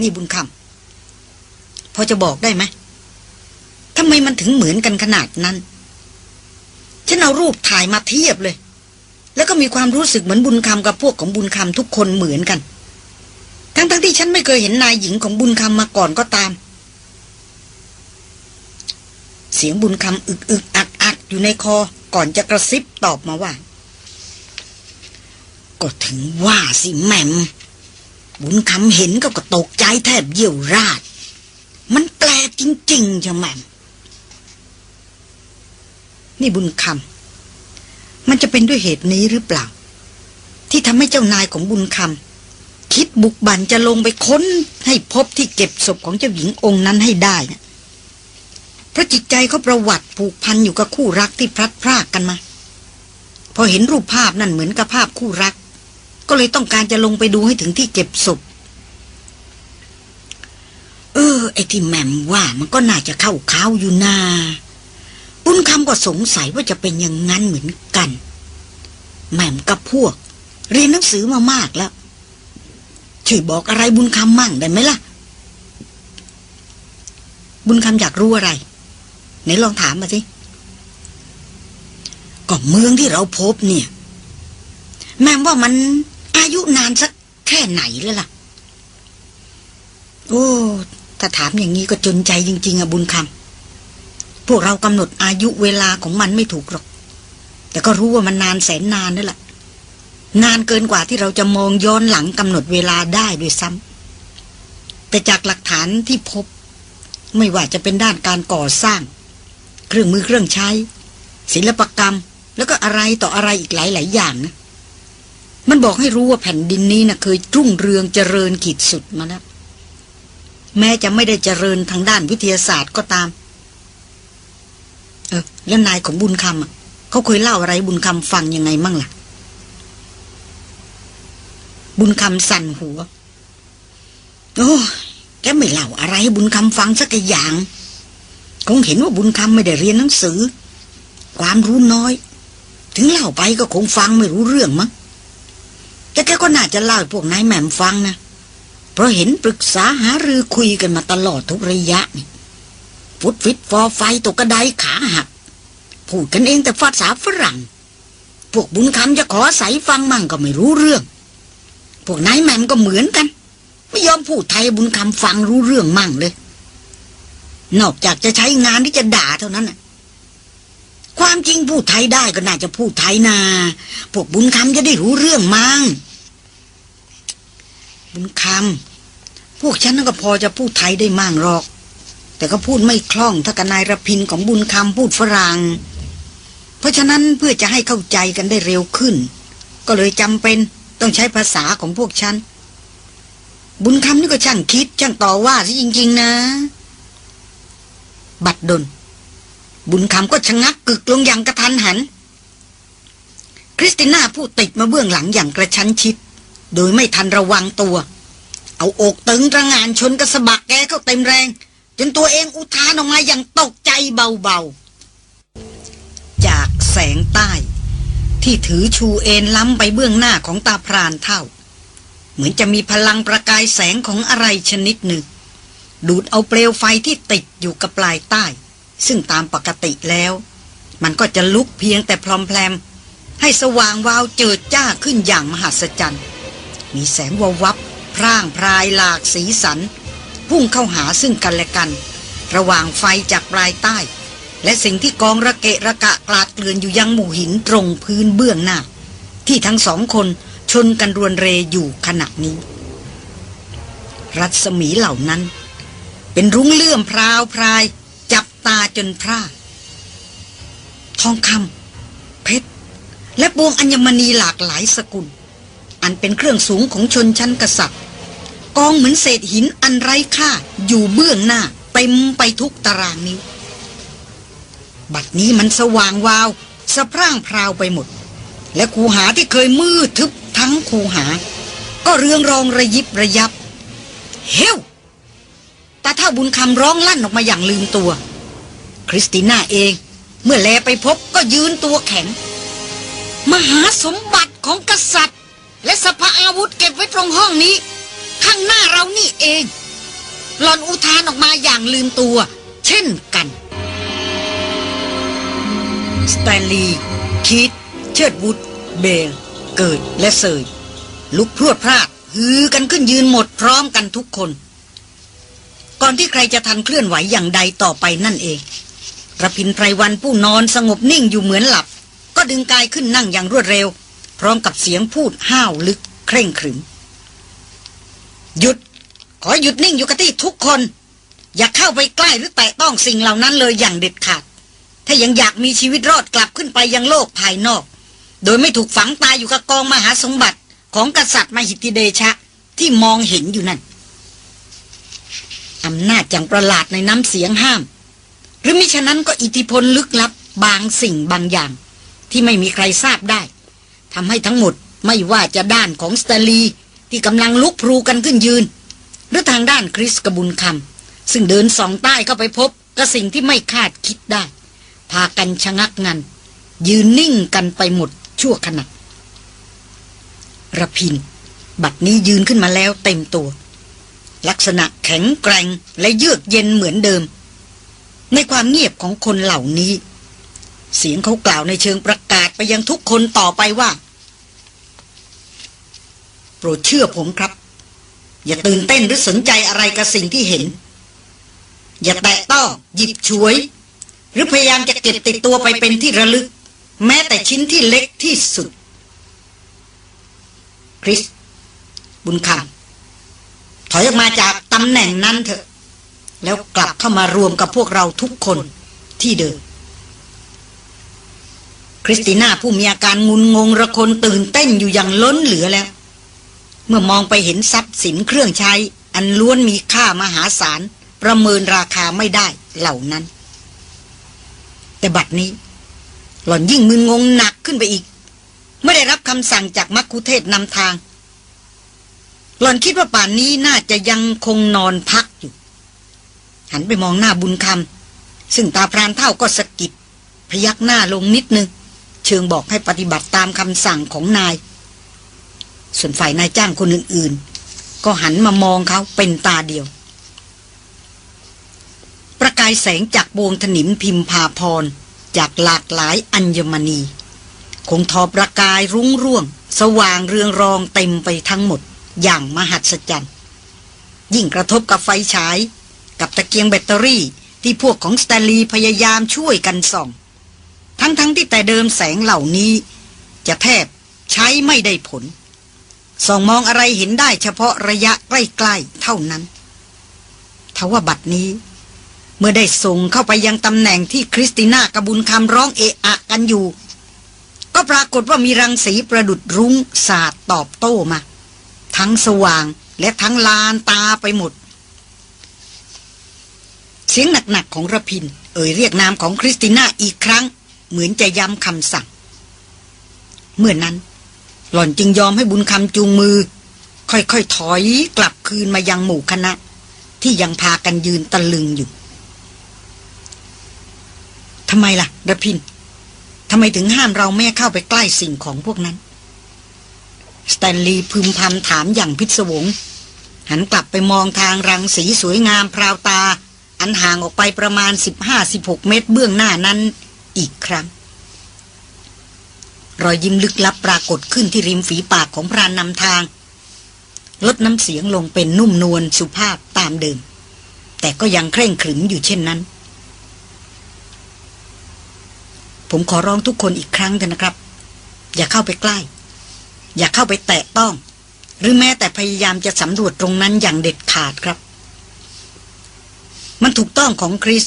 นี่บุญคำพอจะบอกได้ไหมทำไมมันถึงเหมือนกันขนาดนั้น ฉันเอารูปถ่ายมาเทียบเลย แล้วก็มีความรู้สึกเหมือนบุญคำกับพวกของบุญคำทุกคนเหมือนกัน ทั้งๆทที่ฉันไม่เคยเห็นนายหญิงของบุญคำมาก่อนก็ตาม เสียงบุญคำอึกอึกอักอักอยู่ในคอก่อนจะกระซิบตอบมาว่า ก็ถึงว่าสิแม่ม บุญคำเห็นก็กตกใจแทบเยี่ยวราด มันแปลจริงๆจ้ะแหม่ม นี่บุญคำมันจะเป็นด้วยเหตุนี้หรือเปล่า ที่ทำให้เจ้านายของบุญคำ คิดบุกบั่นจะลงไปค้นให้พบที่เก็บศพของเจ้าหญิงองค์นั้นให้ได้นะเพราะจิตใจเขาประวัติผูกพันอยู่กับคู่รักที่พลัดพรากกันมา พอเห็นรูปภาพนั่นเหมือนกับภาพคู่รัก ก็เลยต้องการจะลงไปดูให้ถึงที่เก็บศพ เออ ไอ้ที่แหม่มว่ามันก็น่าจะเข้าข้าวอยู่นาบุญคำก็สงสัยว่าจะเป็นอย่างนั้นเหมือนกัน แหม่มกับพวก เรียนหนังสือมามากแล้ว ช่วยบอกอะไรบุญคำมั่งได้ไหมล่ะ บุญคำอยากรู้อะไร ไหนลองถามมาสิก็เมืองที่เราพบเนี่ย แม่ว่ามันอายุนานสักแค่ไหนแล้วล่ะ โอ้ถ้าถามอย่างนี้ก็จนใจจริง ๆอะบุญคำพวกเรากำหนดอายุเวลาของมันไม่ถูกหรอก แต่ก็รู้ว่ามันนานแสนนานนั่นแหละ นานเกินกว่าที่เราจะมองย้อนหลังกำหนดเวลาได้ด้วยซ้ำแต่จากหลักฐานที่พบ ไม่ว่าจะเป็นด้านการก่อสร้าง เครื่องมือเครื่องใช้ ศิลปกรรม แล้วก็อะไรต่ออะไรอีกหลาย ๆ อย่างนะมันบอกให้รู้ว่าแผ่นดินนี้นะเคยรุ่งเรืองเจริญขีดสุดมาแล้วแม้จะไม่ได้เจริญทางด้านวิทยาศาสตร์ก็ตาม เออแล้วนายของบุญคำอะเขาเคยเล่าอะไรบุญคำฟังยังไงมั่งล่ะ บุญคำสั่นหัว โอ้แกไม่เล่าอะไรให้บุญคำฟังสักอย่าง คงเห็นว่าบุญคำไม่ได้เรียนหนังสือ ความรู้น้อย ถึงเล่าไปก็คงฟังไม่รู้เรื่องมั้งแต่แกก็น่าจะเล่าให้พวกนายแหม่มฟังนะ เพราะเห็นปรึกษาหารือคุยกันมาตลอดทุกระยะนี่ฟุดฟิตฟอไฟตกกระไดขาหัก พูดกันเองแต่ภาษาฝรั่ง พวกบุญคำจะขอใส่ฟังมั่งก็ไม่รู้เรื่อง พวกนายแม่มก็เหมือนกัน ไม่ยอมพูดไทยบุญคำฟังรู้เรื่องมั่งเลย นอกจากจะใช้งานที่จะด่าเท่านั้นน่ะความจริงพูดไทยได้ก็น่าจะพูดไทยนาพวกบุญคำจะได้รู้เรื่องมั่งบุญคำพวกฉันก็พอจะพูดไทยได้มั่งหรอก แต่ก็พูดไม่คล่องถ้ากับนายระพินของบุญคำพูดฝรั่งเพราะฉะนั้นเพื่อจะให้เข้าใจกันได้เร็วขึ้น ก็เลยจำเป็น ต้องใช้ภาษาของพวกฉัน บุญคำนี่ก็ช่างคิด ช่างต่อว่าซะจริง ๆ นะ บัดดล บุญคำก็ชะงักกึกลงอย่างกระทันหัน คริสติน่าพูดติดมาเบื้องหลังอย่างกระชั้นชิด โดยไม่ทันระวังตัว เอาอกตึงระงานชนกระสบักแกเข้าเต็มแรง จนตัวเองอุทานออกมาอย่างตกใจเบาๆ จากแสงใต้ ที่ถือชูเอ็นล้ำไปเบื้องหน้าของตาพรานเท่า เหมือนจะมีพลังประกายแสงของอะไรชนิดหนึ่ง ดูดเอาเปลวไฟที่ติดอยู่กับปลายใต้ ซึ่งตามปกติแล้ว มันก็จะลุกเพียงแต่พลอมแพลมให้สว่างวาวเจิดจ้าขึ้นอย่างมหัศจรรย์ มีแสงววับพร่างพรายหลากสีสัน พุ่งเข้าหาซึ่งกันและกัน ระหว่างไฟจากปลายใต้ และสิ่งที่กองระเกะระกะกลาดเกลื่อนอยู่ยังหมู่หินตรงพื้นเบื้องหน้า ที่ทั้งสองคนชนกันรวนเรอยู่ขณะนี้ รัศมีเหล่านั้น เป็นรุ้งเลื่อมพราวพราย จับตาจนพร่าทองคำเพชร และปวงอัญมณีหลากหลายสกุล อันเป็นเครื่องสูงของชนชั้นกษัตริย์ กองเหมือนเศษหินอันไร้ค่าอยู่เบื้องหน้าเต็มไปทุกตารางนิ้ว บัดนี้มันสว่างวาวสะพร่างพราวไปหมด และคูหาที่เคยมืดทึบทั้งคูหา ก็เรืองรองระยิบระยับ เฮ้วตาเท่าบุญคำร้องลั่นออกมาอย่างลืมตัว คริสติน่าเอง เมื่อแลไปพบก็ยืนตัวแข็ง มหาสมบัติของกษัตริย์ และสภาอาวุธเก็บไว้ตรงห้องนี้ ข้างหน้าเรานี่เองหลอนอุทานออกมาอย่างลืมตัว เช่นกัน สแตนลีย์คิด เชิดวุฒเบล เกิดและเสย ลุกพรวดพลาดฮือกันขึ้นยืนหมดพร้อมกันทุกคน ก่อนที่ใครจะทันเคลื่อนไหวอย่างใดต่อไปนั่นเองระพินไพรวันผู้นอนสงบนิ่งอยู่เหมือนหลับ ก็ดึงกายขึ้นนั่งอย่างรวดเร็ว พร้อมกับเสียงพูดห้าวลึกเคร่งขรึม หยุด ขอหยุดนิ่งอยู่กับที่ทุกคน อย่าเข้าไปใกล้หรือแตะต้องสิ่งเหล่านั้นเลยอย่างเด็ดขาด ถ้ายังอยากมีชีวิตรอดกลับขึ้นไปยังโลกภายนอก โดยไม่ถูกฝังตายอยู่กับกองมหาสมบัติของกษัตริย์มหิติเดชะที่มองเห็นอยู่นั่นอำนาจอย่างประหลาดในน้ำเสียงห้าม หรือมิฉะนั้นก็อิทธิพลลึกลับบางสิ่งบางอย่าง ที่ไม่มีใครทราบได้ทำให้ทั้งหมดไม่ว่าจะด้านของสตลีที่กำลังลุกพลูกันขึ้นยืน หรือทางด้านคริสกบุญคำซึ่งเดินสองใต้เข้าไปพบกับสิ่งที่ไม่คาดคิดได้ พากันชะงักงัน ยืนนิ่งกันไปหมดชั่วขณะระพิน บัดนี้ยืนขึ้นมาแล้วเต็มตัว ลักษณะแข็งแกร่งและเยือกเย็นเหมือนเดิม ในความเงียบของคนเหล่านี้ เสียงเขากล่าวในเชิงประกาศไปยังทุกคนต่อไปว่า โปรดเชื่อผมครับ อย่าตื่นเต้นหรือสนใจอะไรกับสิ่งที่เห็น อย่าแตะต้องหยิบฉวย หรือพยายามจะเก็บติดตัวไปเป็นที่ระลึก แม้แต่ชิ้นที่เล็กที่สุด คริส บุญคำถอยออกมาจากตำแหน่งนั้นเถอะ แล้วกลับเข้ามารวมกับพวกเราทุกคนที่เดิมคริสติน่าผู้มีอาการงุนงงระคนตื่นเต้นอยู่อย่างล้นเหลือแล้ว เมื่อมองไปเห็นทรัพย์สินเครื่องใช้ อันล้วนมีค่ามหาศาลประเมินราคาไม่ได้เหล่านั้น แต่บัดนี้ หล่อนยิ่งมึนงงหนักขึ้นไปอีก ไม่ได้รับคำสั่งจากมักคุเทศนำทาง หล่อนคิดว่าป่านนี้น่าจะยังคงนอนพักอยู่ หันไปมองหน้าบุญคำซึ่งตาพรานเท่าก็สะกิดพยักหน้าลงนิดนึง เชิงบอกให้ปฏิบัติตามคำสั่งของนาย ส่วนฝ่ายนายจ้างคนอื่น ๆ ก็หันมามองเขาเป็นตาเดียว ประกายแสงจากบวงถนิมพิมพาพร จากหลากหลายอัญมณี คงทอประกายรุ้งร่วง สว่างเรืองรองเต็มไปทั้งหมดอย่างมหัศจรรย์ ยิ่งกระทบกับไฟฉาย กับตะเกียงแบตเตอรี่ที่พวกของสแตลีพยายามช่วยกันส่อง ทั้งๆทที่แต่เดิมแสงเหล่านี้ จะแทบใช้ไม่ได้ผล ส่องมองอะไรเห็นได้เฉพาะระยะใกล้ ๆ เท่านั้นทว่าบัดนี้ มื่อได้ส่งเข้าไปยังตำแหน่งที่คริสติน่ากระบุญคำร้องเอะอะกันอยู่ ก็ปรากฏว่ามีรังสีประดุดรุ้งสาดตอบโต้มา ทั้งสว่างและทั้งลานตาไปหมด เสียงหนักๆของระพิน เอ่ยเรียกนามของคริสติน่าอีกครั้ง เหมือนจะย้ำคำสั่ง เมื่อนนั้น หล่อนจึงยอมให้บุญคำจูงมือ ค่อยๆถอยกลับคืนมายังหมู่คณะ ที่ยังพากันยืนตะลึงอยู่ ทำไมล่ะระพินทำไมถึงห้ามเราแม่เข้าไปใกล้สิ่งของพวกนั้น สแตนลีย์พึมพำถามอย่างพิศวง หันกลับไปมองทางรังสีสวยงามพราวตา อันห่างออกไปประมาณ 15-16 เมตรเบื้องหน้านั้นอีกครั้ง รอยยิ้มลึกลับปรากฏขึ้นที่ริมฝีปากของพรานนำทาง ลดน้ำเสียงลงเป็นนุ่มนวลสุภาพตามเดิม แต่ก็ยังเคร่งขรึมอยู่เช่นนั้น ผมขอร้องทุกคนอีกครั้งเถอะนะครับ อย่าเข้าไปใกล้ อย่าเข้าไปแตะต้อง หรือแม้แต่พยายามจะสำรวจตรงนั้นอย่างเด็ดขาดครับ มันถูกต้องของคริส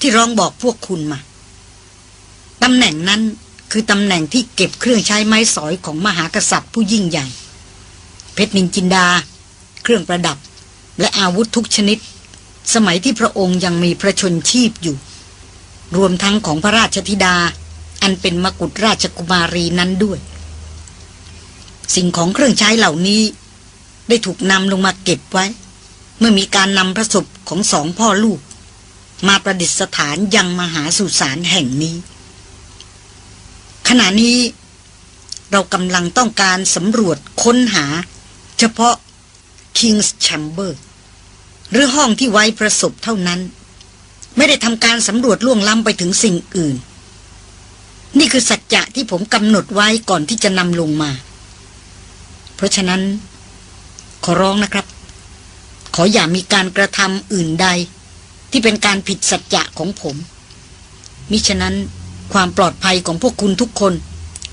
ที่ร้องบอกพวกคุณมาตำแหน่งนั้นคือตำแหน่งที่เก็บเครื่องใช้ไม้สอยของมหากษัตริย์ผู้ยิ่งใหญ่ เพชรนินจินดา เครื่องประดับ และอาวุธทุกชนิด สมัยที่พระองค์ยังมีพระชนชีพอยู่ รวมทั้งของพระราชธิดา อันเป็นมกุฎราชกุมารีนั้นด้วย สิ่งของเครื่องใช้เหล่านี้ ได้ถูกนำลงมาเก็บไว้ เมื่อมีการนำพระศพของสองพ่อลูก มาประดิษฐานยังมหาสุสานแห่งนี้ ขณะนี้เรากำลังต้องการสำรวจค้นหา เฉพาะ King's Chamber หรือห้องที่ไว้ประสบเท่านั้น ไม่ได้ทำการสำรวจล่วงล้ำไปถึงสิ่งอื่น นี่คือสัจจะที่ผมกำหนดไว้ก่อนที่จะนำลงมา เพราะฉะนั้น ขอร้องนะครับ ขออย่ามีการกระทำอื่นใด ที่เป็นการผิดสัจจะของผม มิฉะนั้นความปลอดภัยของพวกคุณทุกคน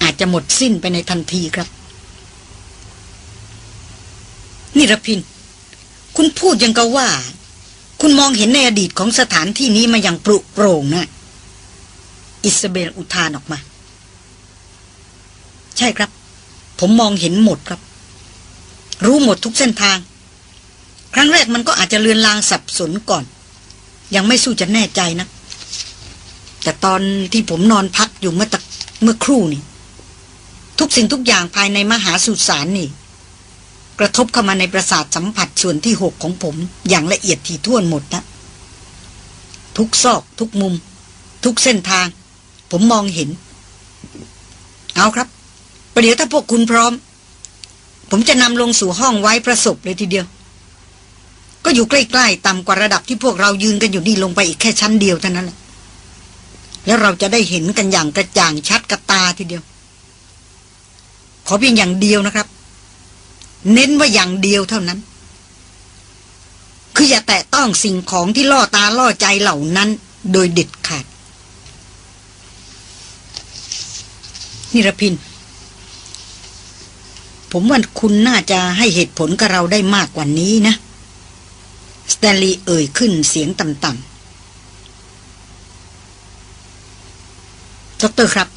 อาจจะหมดสิ้นไปในทันทีครับ นิรพิน คุณพูดยังกะว่า คุณมองเห็นในอดีตของสถานที่นี้มาอย่างปรุโปร่งนะอิสเบลอุทานออกมา ใช่ครับ ผมมองเห็นหมดครับ รู้หมดทุกเส้นทาง ครั้งแรกมันก็อาจจะเลือนลางสับสนก่อน ยังไม่สู้จะแน่ใจนะ แต่ตอนที่ผมนอนพักอยู่เมื่อตะเมื่อครู่นี่ ทุกสิ่งทุกอย่างภายในมหาสุสานนี่ กระทบเข้ามาในประสาทสัมผัสส่วนที่หกของผมอย่างละเอียดถี่ถ้วนหมดนะทุกซอก ทุกมุม ทุกเส้นทาง ผมมองเห็น เอาครับ ประเดี๋ยวถ้าพวกคุณพร้อม ผมจะนำลงสู่ห้องไว้ประสบเลยทีเดียว ก็อยู่ใกล้ๆต่ำกว่าระดับที่พวกเรายืนกันอยู่นี่ลงไปอีกแค่ชั้นเดียวเท่านั้นแหละแล้วเราจะได้เห็นกันอย่างกระจ่างชัดกับตาทีเดียว ขอเพียงอย่างเดียวนะครับ เน้นว่าอย่างเดียวเท่านั้น คืออย่าแตะต้องสิ่งของที่ล่อตาล่อใจเหล่านั้น โดยเด็ดขาด นิรพิน ผมว่าคุณน่าจะให้เหตุผลกับเราได้มากกว่านี้นะ สแตนลีย์เอ่ยขึ้นเสียงต่ำๆดรครับ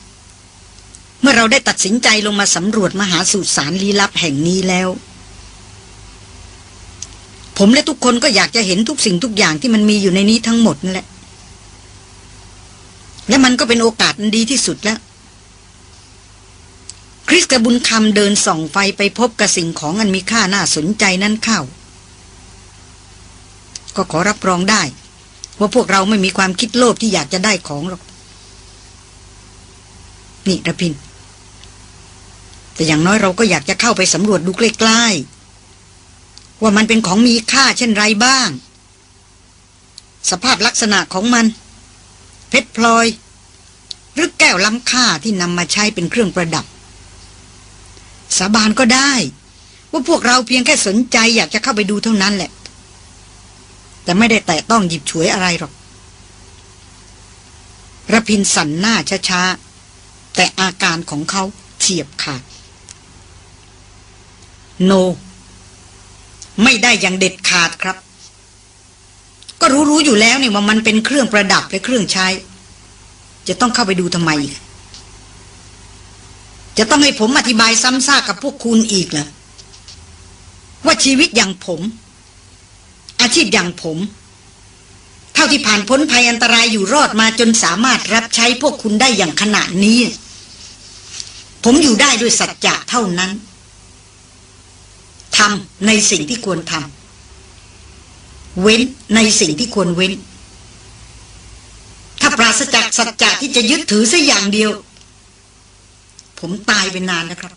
มื่อเราได้ตัดสินใจลงมาสำรวจมหาสุสานลี้ลับแห่งนี้แล้ว ผมและทุกคนก็อยากจะเห็นทุกสิ่งทุกอย่างที่มันมีอยู่ในนี้ทั้งหมดนั่นแหละ และมันก็เป็นโอกาสดีที่สุดแล้ว คริสกับบุญคำเดินส่องไฟไปพบกับสิ่งของอันมีค่าน่าสนใจนั้นเข้า ก็ขอรับรองได้ ว่าพวกเราไม่มีความคิดโลภที่อยากจะได้ของหรอกนี่ระพิน แต่อย่างน้อยเราก็อยากจะเข้าไปสำรวจดูใกล้ๆ ว่ามันเป็นของมีค่าเช่นไรบ้าง สภาพลักษณะของมัน เพชรพลอย หรือแก้วล้ำค่าที่นำมาใช้เป็นเครื่องประดับ สาบานก็ได้ ว่าพวกเราเพียงแค่สนใจอยากจะเข้าไปดูเท่านั้นแหละ แต่ไม่ได้แตะต้องหยิบฉวยอะไรหรอกระพินสันหน้าช้าๆแต่อาการของเขาเฉียบขาด โนไม่ได้อย่างเด็ดขาดครับ ก็รู้ๆอยู่แล้วนี่ว่ามันเป็นเครื่องประดับและเครื่องใช้ จะต้องเข้าไปดูทำไม จะต้องให้ผมอธิบายซ้ำซากกับพวกคุณอีกเหรอว่าชีวิตอย่างผม อาชีพอย่างผม เท่าที่ผ่านพ้นภัยอันตรายอยู่รอดมาจนสามารถรับใช้พวกคุณได้อย่างขนาดนี้ ผมอยู่ได้ด้วยสัจจะเท่านั้น ทำในสิ่งที่ควรทำเว้นในสิ่งที่ควรเว้น ถ้าปราศจากสัจจะที่จะยึดถือสัอย่างเดียว ผมตายไปนานแล้วครับ